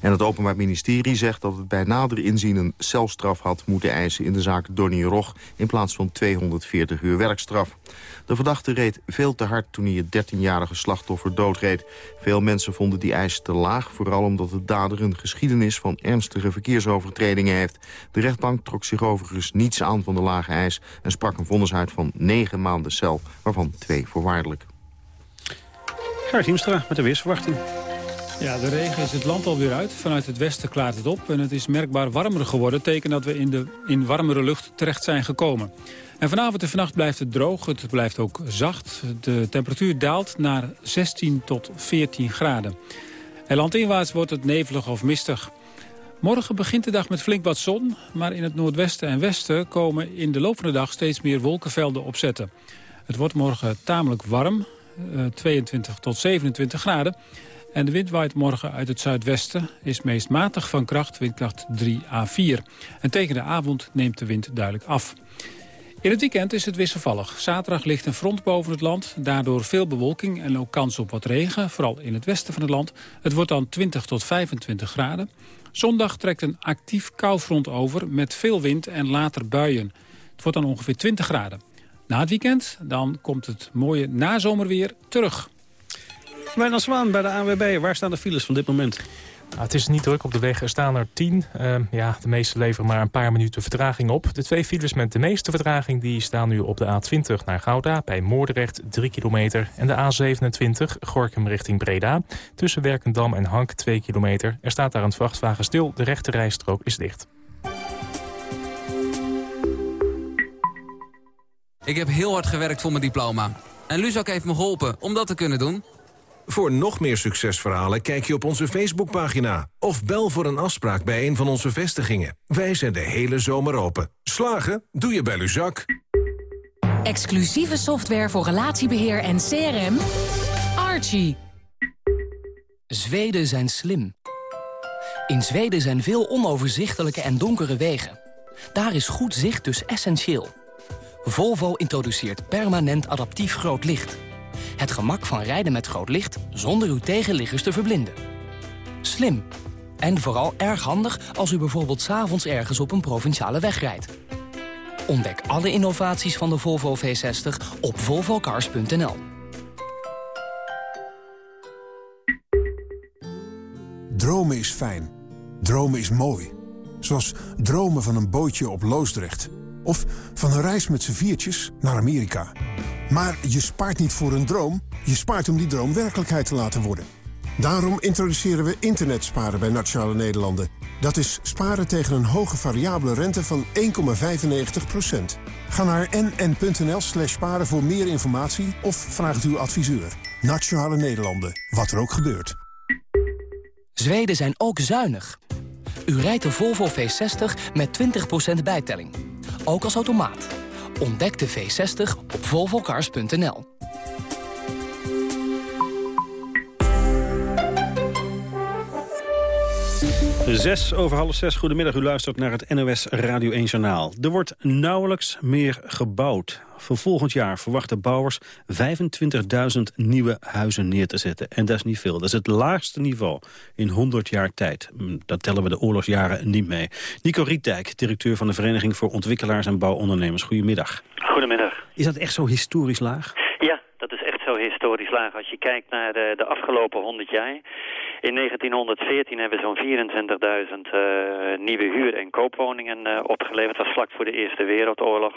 Speaker 3: En het Openbaar Ministerie zegt dat het bij nader inzien een celstraf had moeten eisen in de zaak Donny Rog in plaats van 240 uur werkstraf. De verdachte reed veel te hard toen hij het 13-jarige slachtoffer doodreed. Veel mensen vonden die eis te laag, vooral omdat de dader een geschiedenis van ernstige verkeersovertredingen heeft. De rechtbank trok zich overigens niets aan van de lage eis en sprak een vonnis uit van 9 maanden cel, waarvan twee voorwaardelijk.
Speaker 2: Gert Hiemstra met de weersverwachting.
Speaker 18: Ja, de regen is het land alweer uit. Vanuit het westen klaart het op en het is merkbaar warmer geworden. Teken dat we in, de, in warmere lucht terecht zijn gekomen. En vanavond en vannacht blijft het droog. Het blijft ook zacht. De temperatuur daalt naar 16 tot 14 graden. En landinwaarts wordt het nevelig of mistig. Morgen begint de dag met flink wat zon. Maar in het noordwesten en westen komen in de loop van de dag steeds meer wolkenvelden opzetten. Het wordt morgen tamelijk warm. 22 eh, tot 27 graden. En de wind waait morgen uit het zuidwesten, is meest matig van kracht, windkracht 3 à 4. En tegen de avond neemt de wind duidelijk af. In het weekend is het wisselvallig. Zaterdag ligt een front boven het land, daardoor veel bewolking en ook kans op wat regen, vooral in het westen van het land. Het wordt dan 20 tot 25 graden. Zondag trekt een actief koufront over met veel wind en later buien. Het wordt dan ongeveer 20 graden. Na het weekend dan komt het mooie nazomerweer terug.
Speaker 2: Wijnand Zwaan bij de ANWB. Waar staan de files van dit moment?
Speaker 6: het is niet druk op de weg. Er staan er tien. Uh, ja, de meeste leveren maar een paar minuten vertraging op. De twee files met de meeste vertraging die staan nu op de A20 naar Gouda... bij Moordrecht 3 kilometer. En de A27 Gorkum richting Breda. Tussen Werkendam en Hank 2 kilometer. Er staat daar een vrachtwagen stil. De rechte rijstrook is dicht.
Speaker 19: Ik heb heel hard gewerkt voor mijn diploma. En Luzak heeft me geholpen om dat te kunnen doen.
Speaker 20: Voor nog meer succesverhalen kijk je op onze Facebookpagina... of bel voor een afspraak bij een van onze vestigingen. Wij zijn de hele zomer open. Slagen? Doe je bij Luzak.
Speaker 15: Exclusieve software voor relatiebeheer en CRM. Archie.
Speaker 21: Zweden zijn slim. In Zweden zijn veel onoverzichtelijke en donkere wegen. Daar is goed zicht dus essentieel. Volvo introduceert permanent adaptief groot licht... Het gemak van rijden met groot licht zonder uw tegenliggers te verblinden. Slim. En vooral erg handig als u bijvoorbeeld s'avonds ergens op een provinciale weg rijdt. Ontdek alle innovaties van de Volvo V60 op volvocars.nl.
Speaker 16: Dromen is fijn. Dromen is mooi. Zoals dromen van een bootje op Loosdrecht. Of van een reis met z'n viertjes naar Amerika. Maar je spaart niet voor een droom, je spaart om die droom werkelijkheid te laten worden. Daarom introduceren we internetsparen bij Nationale Nederlanden. Dat is sparen tegen een hoge variabele rente van 1,95%. Ga naar nn.nl slash sparen voor meer informatie of vraag uw adviseur. Nationale Nederlanden, wat er ook gebeurt.
Speaker 21: Zweden zijn ook zuinig. U rijdt de Volvo V60 met 20% bijtelling. Ook als automaat. Ontdek de V60 op volvocars.nl.
Speaker 2: Zes over half zes, goedemiddag. U luistert naar het NOS Radio 1 Journaal. Er wordt nauwelijks meer gebouwd. Voor volgend jaar verwachten bouwers 25.000 nieuwe huizen neer te zetten. En dat is niet veel. Dat is het laagste niveau in 100 jaar tijd. Hm, dat tellen we de oorlogsjaren niet mee. Nico Rietdijk, directeur van de Vereniging voor Ontwikkelaars en Bouwondernemers. Goedemiddag.
Speaker 22: Goedemiddag.
Speaker 2: Is dat echt zo historisch laag?
Speaker 22: Ja, dat is echt zo historisch laag. Als je kijkt naar de, de afgelopen 100 jaar. In 1914 hebben we zo'n 24.000 uh, nieuwe huur- en koopwoningen uh, opgeleverd. Dat was vlak voor de Eerste Wereldoorlog.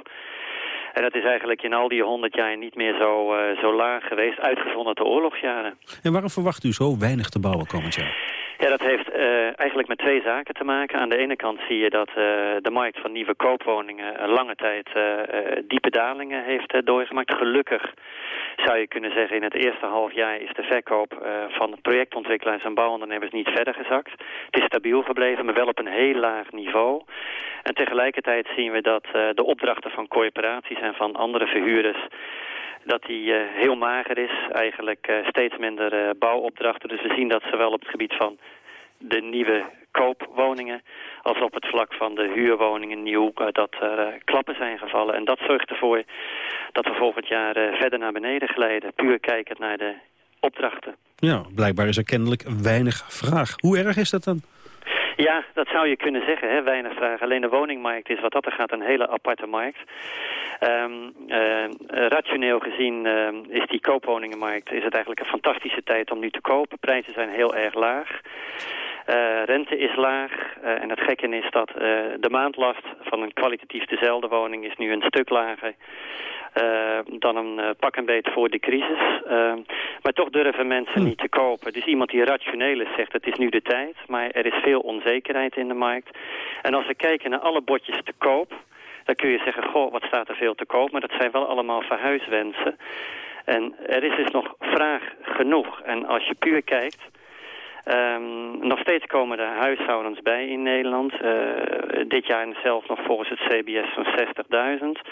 Speaker 22: En dat is eigenlijk in al die 100 jaar niet meer zo, uh, zo laag geweest, uitgezonderd de oorlogsjaren.
Speaker 2: En waarom verwacht u zo weinig te bouwen komend jaar?
Speaker 22: Ja, dat heeft uh, eigenlijk met twee zaken te maken. Aan de ene kant zie je dat uh, de markt van nieuwe koopwoningen een lange tijd diepe dalingen heeft doorgemaakt. Gelukkig zou je kunnen zeggen in het eerste half jaar is de verkoop van projectontwikkelaars en bouwondernemers niet verder gezakt. Het is stabiel gebleven, maar wel op een heel laag niveau. En tegelijkertijd zien we dat de opdrachten van corporaties en van andere verhuurders dat die uh, heel mager is. Eigenlijk uh, steeds minder uh, bouwopdrachten. Dus we zien dat zowel op het gebied van de nieuwe koopwoningen... als op het vlak van de huurwoningen nieuw dat er klappen zijn gevallen. En dat zorgt ervoor dat we volgend jaar verder naar beneden glijden. Puur kijkend naar de opdrachten.
Speaker 2: Ja, blijkbaar is er kennelijk weinig vraag. Hoe erg is dat dan?
Speaker 22: Ja, dat zou je kunnen zeggen, hè? weinig vraag. Alleen de woningmarkt is wat dat er gaat een hele aparte markt. Um, uh, rationeel gezien uh, is die koopwoningenmarkt is het eigenlijk een fantastische tijd om nu te kopen. Prijzen zijn heel erg laag. Uh, rente is laag uh, en het gekke is dat uh, de maandlast van een kwalitatief dezelfde woning is nu een stuk lager dan een pak en beet voor de crisis. Maar toch durven mensen niet te kopen. Dus iemand die rationeel is zegt het is nu de tijd, maar er is veel onzekerheid in de markt. En als we kijken naar alle bordjes te koop, dan kun je zeggen, goh, wat staat er veel te koop? Maar dat zijn wel allemaal verhuiswensen. En er is dus nog vraag genoeg. En als je puur kijkt, Um, nog steeds komen er huishoudens bij in Nederland. Uh, dit jaar zelf nog volgens het CBS zo'n 60.000.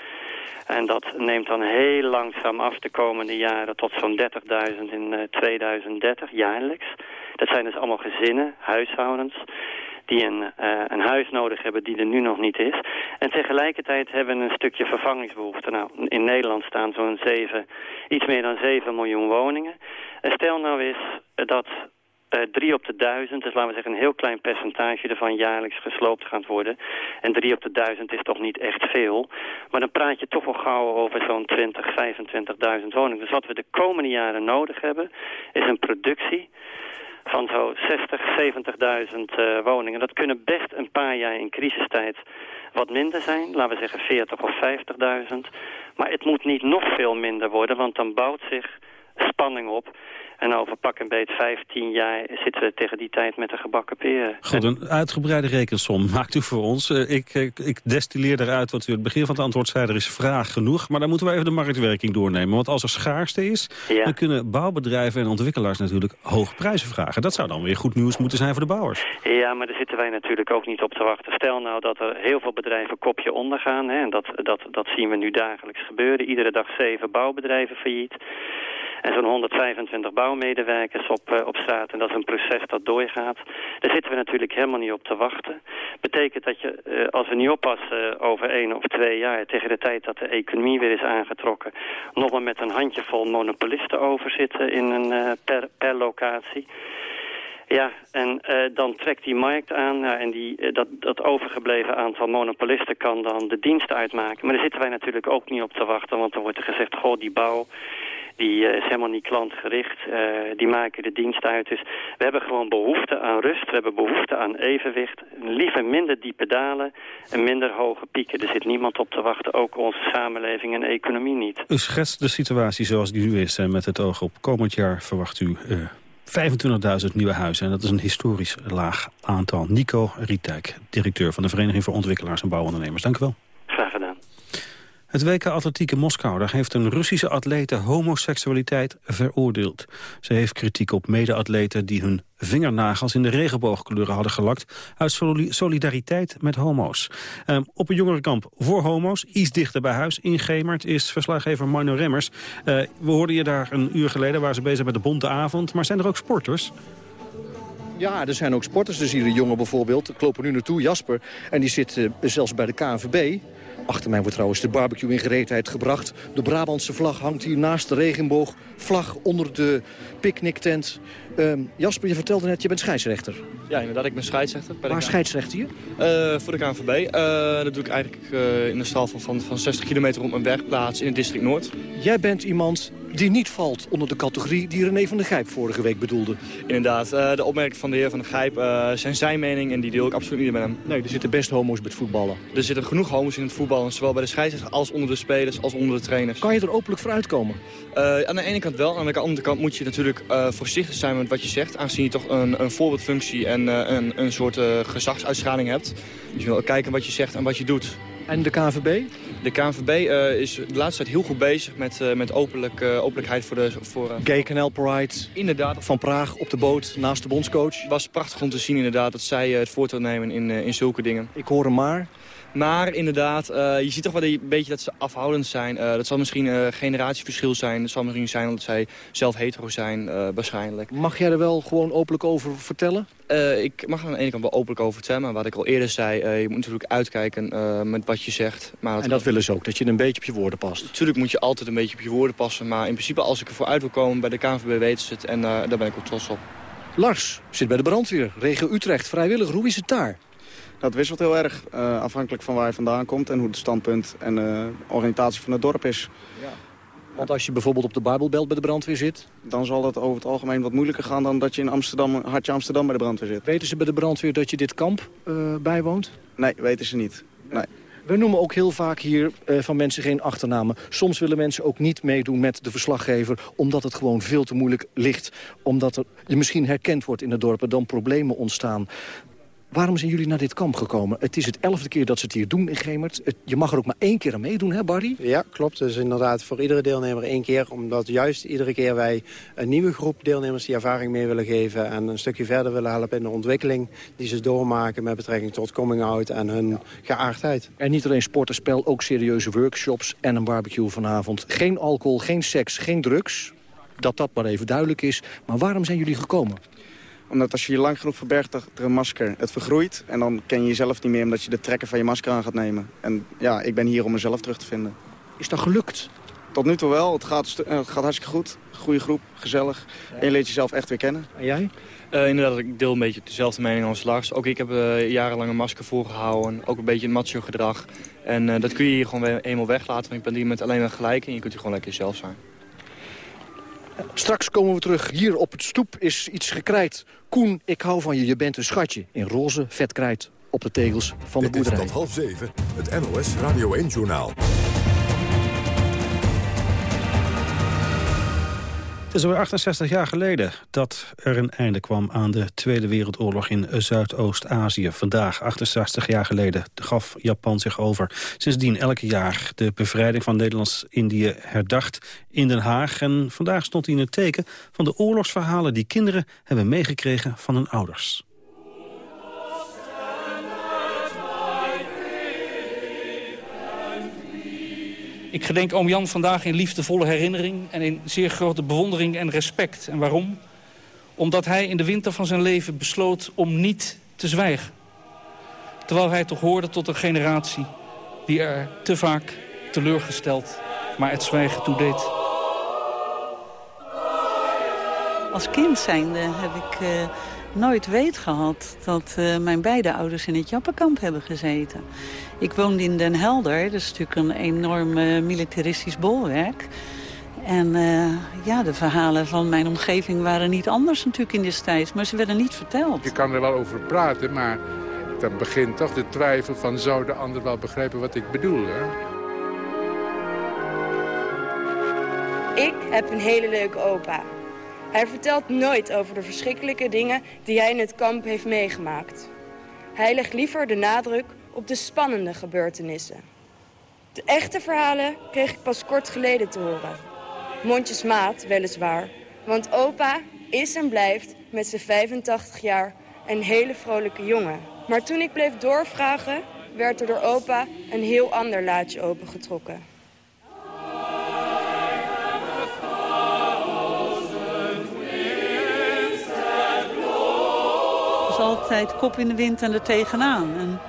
Speaker 22: En dat neemt dan heel langzaam af de komende jaren tot zo'n 30.000 in uh, 2030, jaarlijks. Dat zijn dus allemaal gezinnen, huishoudens die een, uh, een huis nodig hebben die er nu nog niet is. En tegelijkertijd hebben we een stukje vervangingsbehoefte. Nou, in Nederland staan zo'n 7, iets meer dan 7 miljoen woningen. En stel nou eens dat drie op de duizend, dus laten we zeggen een heel klein percentage ervan jaarlijks gesloopt gaat worden. En drie op de duizend is toch niet echt veel. Maar dan praat je toch wel gauw over zo'n 20, 25.000 woningen. Dus wat we de komende jaren nodig hebben, is een productie van zo'n 60, 70.000 uh, woningen. Dat kunnen best een paar jaar in crisistijd wat minder zijn. Laten we zeggen 40 of 50.000. Maar het moet niet nog veel minder worden, want dan bouwt zich spanning op. En over pak een beet 15 jaar zitten we tegen die tijd met een gebakken peren.
Speaker 2: Goed, een uitgebreide rekensom maakt u voor ons. Uh, ik, ik, ik, destilleer eruit wat u het begin van het antwoord zei. Er is vraag genoeg, maar dan moeten we even de marktwerking doornemen. Want als er schaarste is, ja. dan kunnen bouwbedrijven en ontwikkelaars natuurlijk hoge prijzen vragen. Dat zou dan weer goed nieuws moeten zijn voor de bouwers.
Speaker 22: Ja, maar daar zitten wij natuurlijk ook niet op te wachten. Stel nou dat er heel veel bedrijven kopje ondergaan. Hè, en dat, dat, dat zien we nu dagelijks gebeuren. Iedere dag zeven bouwbedrijven failliet. En zo'n 125 bouwmedewerkers op, uh, op straat. En dat is een proces dat doorgaat. Daar zitten we natuurlijk helemaal niet op te wachten. Betekent dat je, uh, als we niet oppassen over één of twee jaar... tegen de tijd dat de economie weer is aangetrokken... nog maar met een handjevol monopolisten overzitten in een, per, per locatie... Ja, en dan trekt die markt aan uh, en die, dat, dat overgebleven aantal monopolisten kan dan de dienst uitmaken. Maar daar zitten wij natuurlijk ook niet op te wachten, want dan wordt er gezegd, goh, die bouw, die uh, is helemaal niet klantgericht. Uh, die maken de dienst uit. Dus we hebben gewoon behoefte aan rust. We hebben behoefte aan evenwicht. Liever minder diepe dalen en minder hoge pieken. Er zit niemand op te wachten. Ook onze samenleving en economie niet.
Speaker 2: U schetst de situatie zoals die nu is. En met het oog op komend jaar verwacht u... Uh... 25.000 nieuwe huizen. En dat is een historisch laag aantal. Nico Rietijk, directeur van de Vereniging voor Ontwikkelaars en Bouwondernemers. Dank u wel. Het WK Atletiek in Moskou daar heeft een Russische atlete homoseksualiteit veroordeeld. Ze heeft kritiek op mede-atleten die hun vingernagels in de regenboogkleuren hadden gelakt... uit solidariteit met homo's. Um, op een jongerenkamp voor homo's, iets dichter bij huis, in Gemert... is verslaggever Marno Remmers. Uh, we hoorden je daar een uur geleden, waar ze bezig met de bonte avond. Maar zijn er ook sporters?
Speaker 23: Ja, er zijn ook sporters. Dus hier een jongen bijvoorbeeld, ik loop nu naartoe, Jasper. En die zit uh, zelfs bij de KNVB. Achter mij wordt trouwens de barbecue in gereedheid gebracht. De Brabantse vlag hangt hier naast de regenboog. Vlag onder de picknicktent. Uh, Jasper, je vertelde net, je bent scheidsrechter.
Speaker 24: Ja, inderdaad, ik ben scheidsrechter.
Speaker 23: Waar scheidsrechter je?
Speaker 24: Uh, voor de KNVB. Uh, dat doe ik eigenlijk uh, in een stal van, van, van 60 kilometer rond mijn werkplaats in het district Noord.
Speaker 23: Jij bent iemand die niet valt onder de categorie die René van der Gijp vorige week bedoelde.
Speaker 24: Inderdaad, de opmerking van de heer van der Gijp zijn zijn mening en die deel ik absoluut niet met hem.
Speaker 23: Nee, er zitten best homo's bij het voetballen.
Speaker 24: Er zitten genoeg homo's in het voetballen, zowel bij de scheidsrechter als onder de spelers als onder de trainers.
Speaker 23: Kan je er openlijk voor uitkomen?
Speaker 24: Aan de ene kant wel, aan de andere kant moet je natuurlijk voorzichtig zijn met wat je zegt, aangezien je toch een, een voorbeeldfunctie en een, een soort gezagsuitstraling hebt. Dus je wil kijken wat je zegt en wat je doet.
Speaker 23: En de KNVB?
Speaker 24: De KNVB uh, is de laatste tijd heel goed bezig met, uh, met openlijk, uh, openlijkheid voor de... Voor,
Speaker 23: Gay Canal Pride.
Speaker 24: Inderdaad.
Speaker 23: Van Praag op de boot naast de bondscoach.
Speaker 24: Het was prachtig om te zien inderdaad dat zij het voortouw nemen in, in zulke dingen.
Speaker 23: Ik hoor hem maar.
Speaker 24: Maar inderdaad, uh, je ziet toch wel een beetje dat ze afhoudend zijn. Uh, dat zal misschien uh, generatieverschil zijn. Dat zal misschien zijn omdat zij zelf hetero zijn, waarschijnlijk.
Speaker 23: Mag jij er wel gewoon openlijk over vertellen?
Speaker 24: ik mag er aan de ene kant wel openlijk over vertellen. Maar wat ik al eerder zei, je moet natuurlijk uitkijken met wat je zegt. Maar
Speaker 23: en dat willen ze ook, dat je een beetje op je woorden past?
Speaker 24: Natuurlijk moet je altijd een beetje op je woorden passen. Maar in principe als ik ervoor uit wil komen bij de KNVB weten ze het. En daar ben ik ook trots op.
Speaker 23: Lars zit bij de brandweer, regio Utrecht, vrijwillig. Hoe is het daar?
Speaker 25: Dat wisselt heel erg, uh, afhankelijk van waar je vandaan komt... en hoe het standpunt en de uh, oriëntatie van het dorp is. Ja.
Speaker 23: Want als je bijvoorbeeld op de Bijbelbelt bij de brandweer zit...
Speaker 25: dan zal dat over het algemeen wat moeilijker gaan... dan dat je in Amsterdam, hartje Amsterdam bij de brandweer zit.
Speaker 23: Weten ze bij de brandweer dat je dit kamp uh, bijwoont?
Speaker 25: Nee, weten ze niet. Nee.
Speaker 23: We noemen ook heel vaak hier uh, van mensen geen achternamen. Soms willen mensen ook niet meedoen met de verslaggever... omdat het gewoon veel te moeilijk ligt. Omdat er, je misschien herkend wordt in de dorpen, dan problemen ontstaan. Waarom zijn jullie naar dit kamp gekomen? Het is het elfde keer dat ze het hier doen in Gemert. Het, je mag er ook maar één keer aan meedoen, hè Barry?
Speaker 26: Ja, klopt. Dus inderdaad voor iedere deelnemer één keer. Omdat juist iedere keer wij een nieuwe groep deelnemers die ervaring mee willen geven... en een stukje verder willen helpen in de ontwikkeling die ze doormaken... met betrekking tot coming-out en hun geaardheid.
Speaker 23: En niet alleen sportenspel, ook serieuze workshops en een barbecue vanavond. Geen alcohol, geen seks, geen drugs. Dat dat maar even duidelijk is. Maar waarom zijn jullie gekomen?
Speaker 25: Omdat als je je lang genoeg verbergt achter een masker, het vergroeit. En dan ken je jezelf niet meer omdat je de trekken van je masker aan gaat nemen. En ja, ik ben hier om mezelf terug te vinden.
Speaker 23: Is dat gelukt?
Speaker 25: Tot nu toe wel. Het gaat, het gaat hartstikke goed. Goede groep, gezellig. Ja. En je leert jezelf echt weer kennen.
Speaker 23: En jij?
Speaker 24: Uh, inderdaad, ik deel een beetje dezelfde mening als Lars. Ook ik heb uh, jarenlang een masker voorgehouden. Ook een beetje een macho gedrag. En uh, dat kun je hier gewoon eenmaal weglaten. Want ik ben hier met alleen maar gelijk en je kunt hier gewoon lekker jezelf zijn.
Speaker 23: Straks komen we terug. Hier op het stoep is iets gekrijt. Koen, ik hou van je, je bent een schatje. In roze vetkrijt op de tegels van de
Speaker 1: Dit is
Speaker 23: boerderij.
Speaker 1: tot half zeven, het NOS Radio 1-journaal.
Speaker 2: Het is alweer 68 jaar geleden dat er een einde kwam aan de Tweede Wereldoorlog in Zuidoost-Azië. Vandaag, 68 jaar geleden, gaf Japan zich over. Sindsdien elk jaar de bevrijding van Nederlands-Indië herdacht in Den Haag. En vandaag stond hij in het teken van de oorlogsverhalen die kinderen hebben meegekregen van hun ouders.
Speaker 27: Ik gedenk oom Jan vandaag in liefdevolle herinnering... en in zeer grote bewondering en respect. En waarom? Omdat hij in de winter van zijn leven besloot om niet te zwijgen. Terwijl hij toch hoorde tot een generatie... die er te vaak teleurgesteld maar het zwijgen toe deed.
Speaker 28: Als kind zijnde heb ik eh, nooit weet gehad dat eh, mijn beide ouders in het Jappenkamp hebben gezeten. Ik woonde in Den Helder, dat is natuurlijk een enorm eh, militaristisch bolwerk. En eh, ja, de verhalen van mijn omgeving waren niet anders natuurlijk in destijds, maar ze werden niet verteld.
Speaker 29: Je kan er wel over praten, maar dan begint toch de twijfel van... zou de ander wel begrijpen wat ik bedoel, hè?
Speaker 30: Ik heb een hele leuke opa. Hij vertelt nooit over de verschrikkelijke dingen die hij in het kamp heeft meegemaakt. Hij legt liever de nadruk op de spannende gebeurtenissen. De echte verhalen kreeg ik pas kort geleden te horen. Mondjesmaat, weliswaar. Want opa is en blijft met zijn 85 jaar een hele vrolijke jongen. Maar toen ik bleef doorvragen, werd er door opa een heel ander laadje opengetrokken.
Speaker 28: was altijd kop in de wind en er tegenaan. En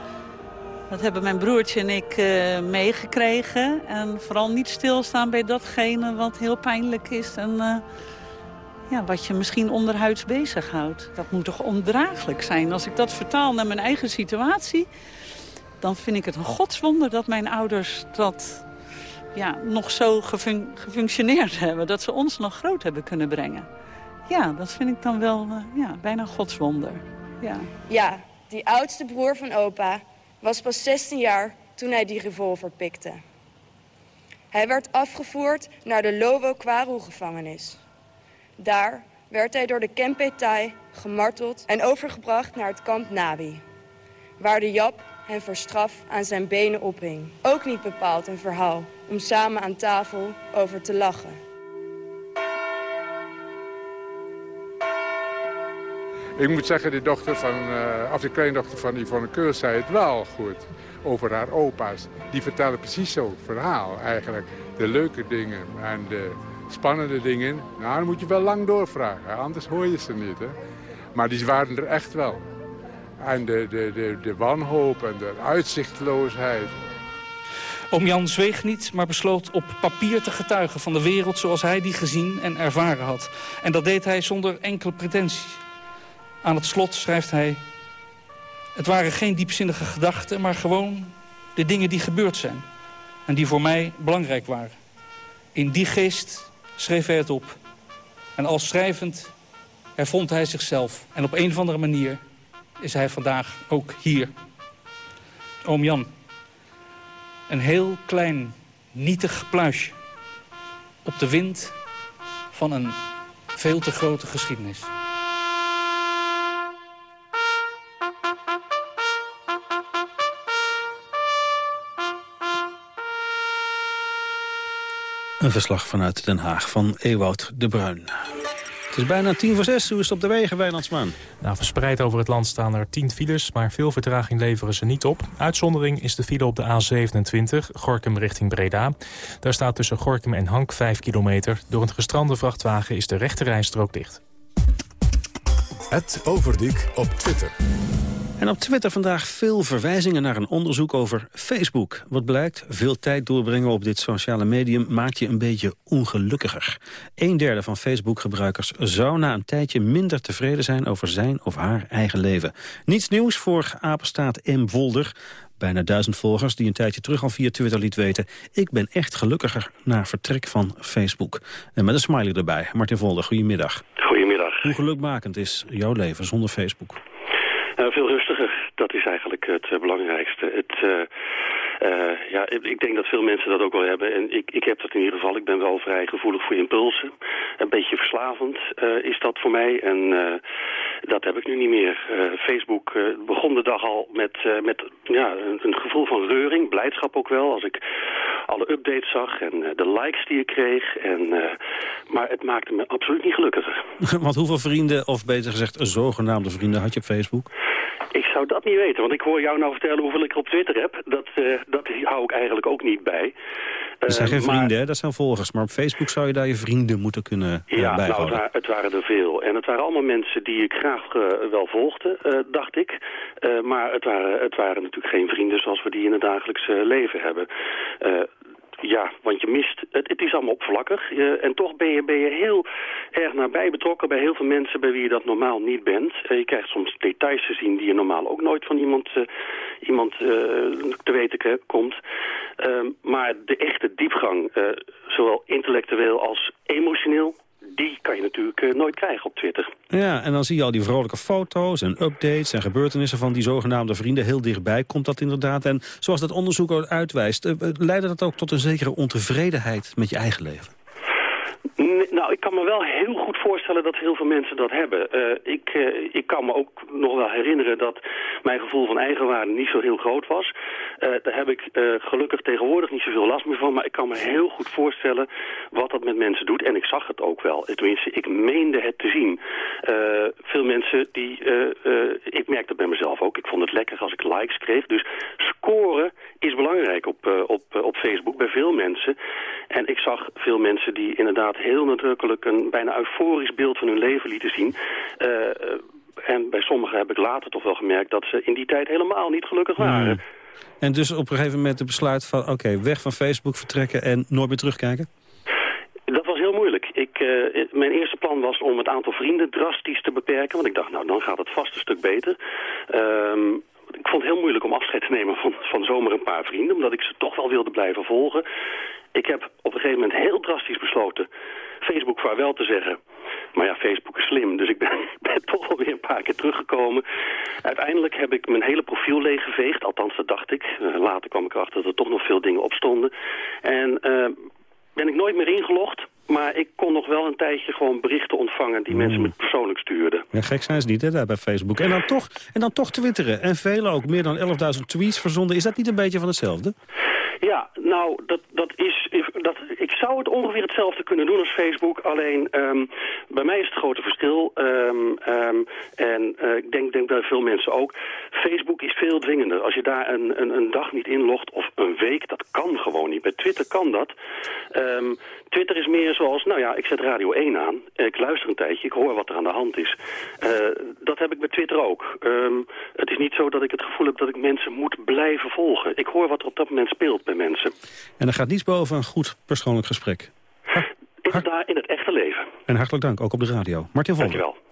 Speaker 28: dat hebben mijn broertje en ik eh, meegekregen. En vooral niet stilstaan bij datgene wat heel pijnlijk is. En eh, ja, wat je misschien onderhuids bezighoudt. Dat moet toch ondraaglijk zijn. Als ik dat vertaal naar mijn eigen situatie... dan vind ik het een godswonder dat mijn ouders dat ja, nog zo gefun- gefunctioneerd hebben. Dat ze ons nog groot hebben kunnen brengen. Ja, dat vind ik dan wel eh, ja, bijna godswonder. Ja.
Speaker 30: Ja, die oudste broer van opa was pas 16 jaar toen hij die revolver pikte. Hij werd afgevoerd naar de Lowo Kwaru gevangenis. Daar werd hij door de Kempe Tai gemarteld en overgebracht naar het kamp Nabi. Waar de Jap hem voor straf aan zijn benen ophing. Ook niet bepaald een verhaal om samen aan tafel over te lachen.
Speaker 29: Ik moet zeggen, de, dochter van, eh, of de kleindochter van Yvonne Keur zei het wel goed over haar opa's. Die vertellen precies zo'n verhaal eigenlijk. De leuke dingen en de spannende dingen, nou, dan moet je wel lang doorvragen. Anders hoor je ze niet. Hè? Maar die waren er echt wel. En de, de, de, wanhoop en de uitzichtloosheid.
Speaker 27: Oom Jan zweeg niet, maar besloot op papier te getuigen van de wereld zoals hij die gezien en ervaren had. En dat deed hij zonder enkele pretentie. Aan het slot schrijft hij... Het waren geen diepzinnige gedachten, maar gewoon de dingen die gebeurd zijn. En die voor mij belangrijk waren. In die geest schreef hij het op. En als schrijvend hervond hij zichzelf. En op een of andere manier is hij vandaag ook hier. Oom Jan. Een heel klein, nietig pluisje. Op de wind van een veel te grote geschiedenis.
Speaker 2: Een verslag vanuit Den Haag van Ewout de Bruin. Het is bijna tien voor zes. Hoe is het op de wegen, Wijnandsmaan?
Speaker 6: Nou, verspreid over het land staan er 10 files, maar veel vertraging leveren ze niet op. Uitzondering is de file op de A27, Gorkum richting Breda. Daar staat tussen Gorkum en Hank 5 kilometer. Door een gestrande vrachtwagen is de rechte rijstrook dicht.
Speaker 1: Het Overdiek op Twitter.
Speaker 2: En op Twitter vandaag veel verwijzingen naar een onderzoek over Facebook. Wat blijkt, veel tijd doorbrengen op dit sociale medium maakt je een beetje ongelukkiger. Een derde van Facebook-gebruikers zou na een tijdje minder tevreden zijn over zijn of haar eigen leven. Niets nieuws voor apenstaat M. Volder. Bijna duizend volgers die een tijdje terug al via Twitter liet weten... ik ben echt gelukkiger na vertrek van Facebook. En met een smiley erbij. Martin Volder, goedemiddag.
Speaker 31: Goedemiddag.
Speaker 2: Hoe gelukmakend is jouw leven zonder Facebook?
Speaker 31: Uh, veel rustiger, dat is eigenlijk het uh, belangrijkste. Het, uh, ja, ik denk dat veel mensen dat ook wel hebben. En ik, ik heb dat in ieder geval. Ik ben wel vrij gevoelig voor impulsen. Een beetje verslavend is dat voor mij. En dat heb ik nu niet meer. Facebook begon de dag al met, met ja, een, een, gevoel van reuring. Blijdschap ook wel. Als ik alle updates zag en de likes die ik kreeg. En, maar het maakte me absoluut niet gelukkiger.
Speaker 2: Want hoeveel vrienden, of beter gezegd zogenaamde vrienden, had je op Facebook?
Speaker 31: Ik zou dat niet weten, want ik hoor jou nou vertellen hoeveel ik er op Twitter heb. Dat, uh, dat hou ik eigenlijk ook niet bij.
Speaker 2: Dat zijn geen vrienden, hè? dat zijn volgers. Maar op Facebook zou je daar je vrienden moeten kunnen uh,
Speaker 31: ja,
Speaker 2: bijhouden.
Speaker 31: Nou, het, waren er veel. En het waren allemaal mensen die ik graag uh, wel volgde, dacht ik. maar het waren, het waren natuurlijk geen vrienden zoals we die in het dagelijks leven hebben. Ja, want je mist, het, het is allemaal oppervlakkig. En toch ben je, ben je heel erg nabij betrokken bij heel veel mensen bij wie je dat normaal niet bent. Uh, je krijgt soms details te zien die je normaal ook nooit van iemand, uh, iemand te weten komt. Ehm, maar de echte diepgang, zowel intellectueel als emotioneel, die kan je natuurlijk uh, nooit krijgen op Twitter.
Speaker 2: Ja, en dan zie je al die vrolijke foto's en updates en gebeurtenissen van die zogenaamde vrienden. Heel dichtbij komt dat inderdaad. En zoals dat onderzoek ook uitwijst, uh, leidde dat ook tot een zekere ontevredenheid met je eigen leven?
Speaker 31: Nou, ik kan me wel heel goed voorstellen dat heel veel mensen dat hebben. Uh, ik, uh, ik kan me ook nog wel herinneren dat mijn gevoel van eigenwaarde niet zo heel groot was. Uh, daar heb ik gelukkig tegenwoordig niet zoveel last meer van. Maar ik kan me heel goed voorstellen wat dat met mensen doet. En ik zag het ook wel. Tenminste, ik meende het te zien. veel mensen die... ik merkte bij mezelf ook. Ik vond het lekker als ik likes kreeg. Dus scoren is belangrijk op, op, op Facebook bij veel mensen. En ik zag veel mensen die inderdaad heel nadrukkelijk een bijna euforisch beeld van hun leven lieten zien. Uh, en bij sommigen heb ik later toch wel gemerkt dat ze in die tijd helemaal niet gelukkig waren.
Speaker 2: Hmm. En dus op een gegeven moment het besluit van oké, okay, weg van Facebook vertrekken en nooit meer terugkijken?
Speaker 31: Dat was heel moeilijk. Ik, uh, mijn eerste plan was om het aantal vrienden drastisch te beperken. Want ik dacht, nou, dan gaat het vast een stuk beter. Um, ik vond het heel moeilijk om afscheid te nemen van, van zomaar een paar vrienden. Omdat ik ze toch wel wilde blijven volgen. Ik heb op een gegeven moment heel drastisch besloten Facebook vaarwel te zeggen. Maar ja, Facebook is slim, dus ik ben, ben toch wel weer een paar keer teruggekomen. Uiteindelijk heb ik mijn hele profiel leeggeveegd, althans dat dacht ik. Uh, later kwam ik erachter dat er toch nog veel dingen op stonden. En uh, ben ik nooit meer ingelogd. Maar ik kon nog wel een tijdje gewoon berichten ontvangen die mensen me persoonlijk stuurden.
Speaker 2: Ja, gek zijn ze niet hè, daar bij Facebook. En dan, toch, en dan toch twitteren. En velen ook, meer dan 11.000 tweets verzonden. Is dat niet een beetje van hetzelfde?
Speaker 31: Ja, nou, dat, dat is, dat, ik zou het ongeveer hetzelfde kunnen doen als Facebook. Alleen, um, bij mij is het grote verschil. Um, um, en uh, ik denk, denk bij veel mensen ook. Facebook is veel dwingender. Als je daar een, een, een dag niet inlogt of een week, dat kan gewoon niet. Bij Twitter kan dat. Twitter is meer zoals, nou ja, ik zet Radio 1 aan. Ik luister een tijdje, ik hoor wat er aan de hand is. Uh, dat heb ik bij Twitter ook. het is niet zo dat ik het gevoel heb dat ik mensen moet blijven volgen. Ik hoor wat er op dat moment speelt bij mensen.
Speaker 2: En er gaat niets boven een goed persoonlijk gesprek.
Speaker 31: In, daar in het echte leven.
Speaker 2: En hartelijk dank, ook op de radio. Martin Volder.
Speaker 31: Dankjewel.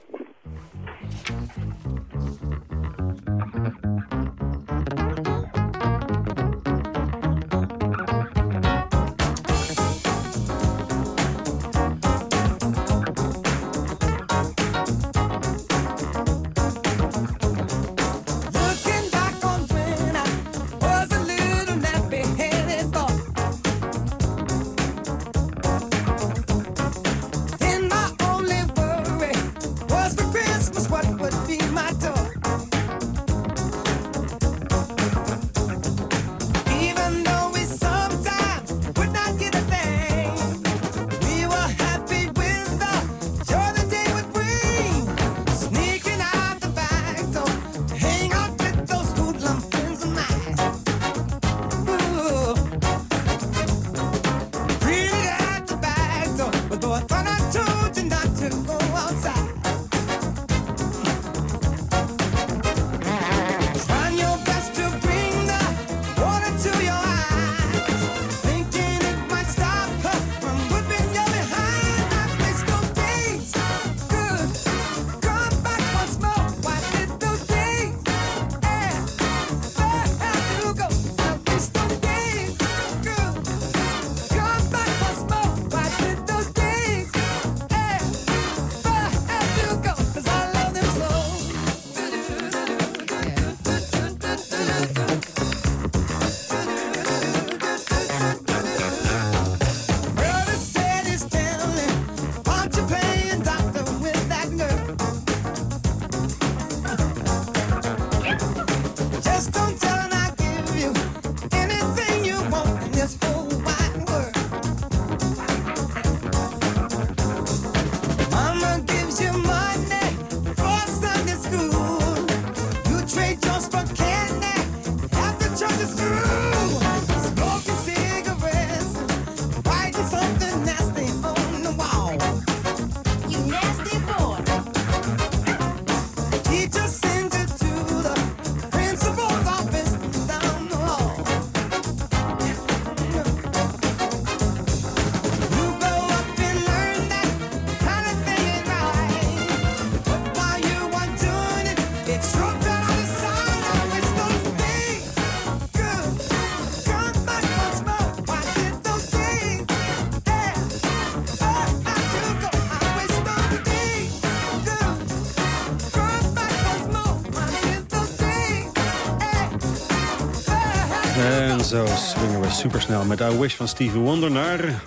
Speaker 2: Supersnel met I Wish van Stevie Wonder naar...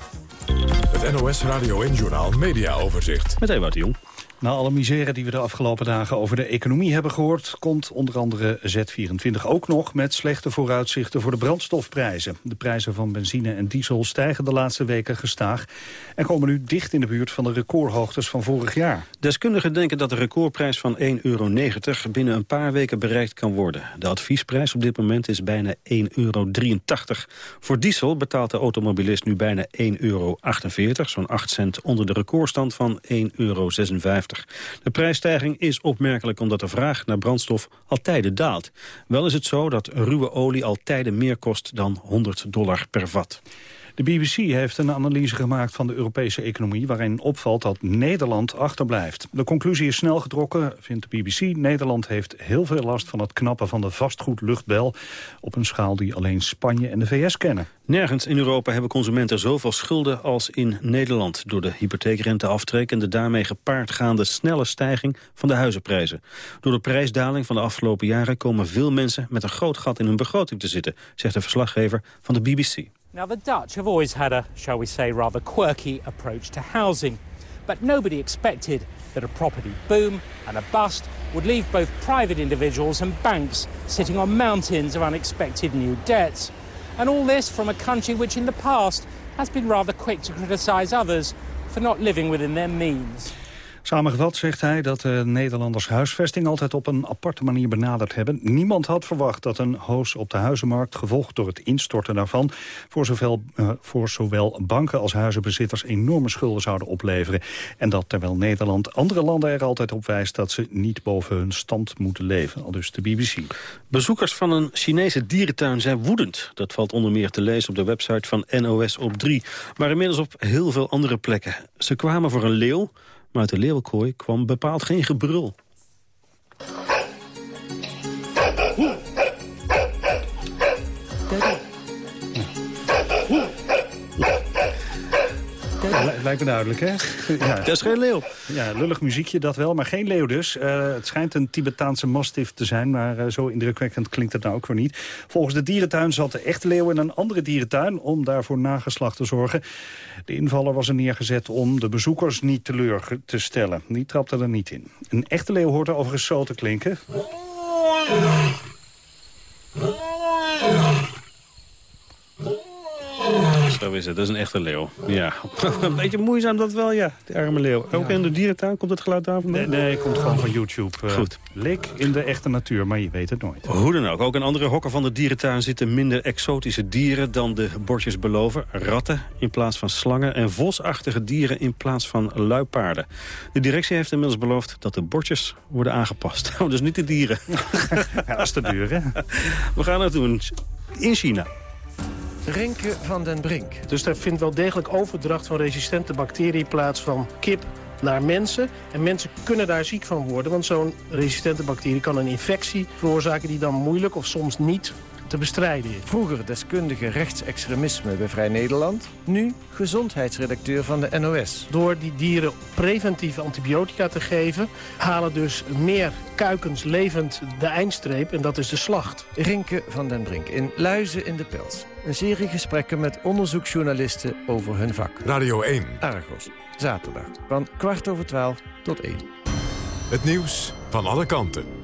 Speaker 1: Het NOS Radio en Journaal Media Overzicht.
Speaker 2: Met Ewout de Jong.
Speaker 32: Na alle misère die we de afgelopen dagen over de economie hebben gehoord... komt onder andere Z24 ook nog met slechte vooruitzichten voor de brandstofprijzen. De prijzen van benzine en diesel stijgen de laatste weken gestaag... en komen nu dicht in de buurt van de recordhoogtes van vorig jaar.
Speaker 2: Deskundigen denken dat de recordprijs van 1,90 euro binnen een paar weken bereikt kan worden. De adviesprijs op dit moment is bijna 1,83 euro. Voor diesel betaalt de automobilist nu bijna 1,48 euro, zo'n 8 cent onder de recordstand van 1,56 euro. De prijsstijging is opmerkelijk omdat de vraag naar brandstof al tijden daalt. Wel is het zo dat ruwe olie al tijden meer kost dan 100 dollar per vat.
Speaker 32: De BBC heeft een analyse gemaakt van de Europese economie... waarin opvalt dat Nederland achterblijft. De conclusie is snel getrokken, vindt de BBC. Nederland heeft heel veel last van het knappen van de vastgoedluchtbel... op een schaal die alleen Spanje en de VS kennen.
Speaker 2: Nergens in Europa hebben consumenten zoveel schulden als in Nederland... door de hypotheekrenteaftrek en de daarmee gepaard gaande snelle stijging van de huizenprijzen. Door de prijsdaling van de afgelopen jaren komen veel mensen met een groot gat in hun begroting te zitten... zegt de verslaggever van de BBC.
Speaker 33: Now, the Dutch have always had a, shall we say, rather quirky approach to housing. But nobody expected that a property boom and a bust would leave both private individuals and banks sitting on mountains of unexpected new debts. And all this from a country which in the past has been rather quick to criticise others for not living within their means.
Speaker 32: Samengevat zegt hij dat de Nederlanders huisvesting altijd op een aparte manier benaderd hebben. Niemand had verwacht dat een hoos op de huizenmarkt, gevolgd door het instorten daarvan, voor, zowel, uh, voor zowel banken als huizenbezitters enorme schulden zouden opleveren. En dat terwijl Nederland andere landen er altijd op wijst dat ze niet boven hun stand moeten leven. Al dus de BBC.
Speaker 2: Bezoekers van een Chinese dierentuin zijn woedend. Dat valt onder meer te lezen op de website van NOS op 3. Maar inmiddels op heel veel andere plekken. Ze kwamen voor een leeuw uit de leeuwenkooi kwam bepaald geen gebrul.
Speaker 32: Lijkt me duidelijk, hè?
Speaker 2: Ja. Dat is geen leeuw.
Speaker 32: Ja, lullig muziekje, dat wel, maar geen leeuw dus. Uh, het schijnt een Tibetaanse mastiff te zijn, maar uh, zo indrukwekkend klinkt het nou ook weer niet. Volgens de dierentuin zat de echte leeuw in een andere dierentuin... om daarvoor nageslacht te zorgen. De invaller was er neergezet om de bezoekers niet teleur te stellen. Die trapte er niet in. Een echte leeuw hoort er overigens zo te klinken.
Speaker 2: Zo is het, dat is een echte leeuw. Ja, een beetje moeizaam dat wel, ja, de arme leeuw. Ook in de dierentuin, komt het geluid daar vandaan?
Speaker 32: Nee, nee, het komt gewoon van YouTube. Uh,
Speaker 2: Goed.
Speaker 32: Leek in de echte natuur, maar je weet het nooit.
Speaker 2: Hoe dan ook, ook in andere hokken van de dierentuin zitten minder exotische dieren dan de bordjes beloven. Ratten in plaats van slangen en vosachtige dieren in plaats van luipaarden. De directie heeft inmiddels beloofd dat de bordjes worden aangepast. dus niet de dieren.
Speaker 32: ja, dat is te duur, hè?
Speaker 2: We gaan het doen in China.
Speaker 34: Renke van den Brink. Dus daar vindt wel degelijk overdracht van resistente bacteriën plaats van kip naar mensen. En mensen kunnen daar ziek van worden, want zo'n resistente bacterie kan een infectie veroorzaken die dan moeilijk of soms niet te bestrijden is.
Speaker 35: Vroeger deskundige rechtsextremisme bij Vrij Nederland. Nu gezondheidsredacteur van de NOS.
Speaker 34: Door die dieren preventieve antibiotica te geven... halen dus meer kuikens levend de eindstreep en dat is de slacht.
Speaker 35: Rinke van den Brink in Luizen in de Pels. Een serie gesprekken met onderzoeksjournalisten over hun vak.
Speaker 1: Radio 1.
Speaker 35: Argos. Zaterdag. Van kwart over twaalf tot één.
Speaker 1: Het nieuws van alle kanten.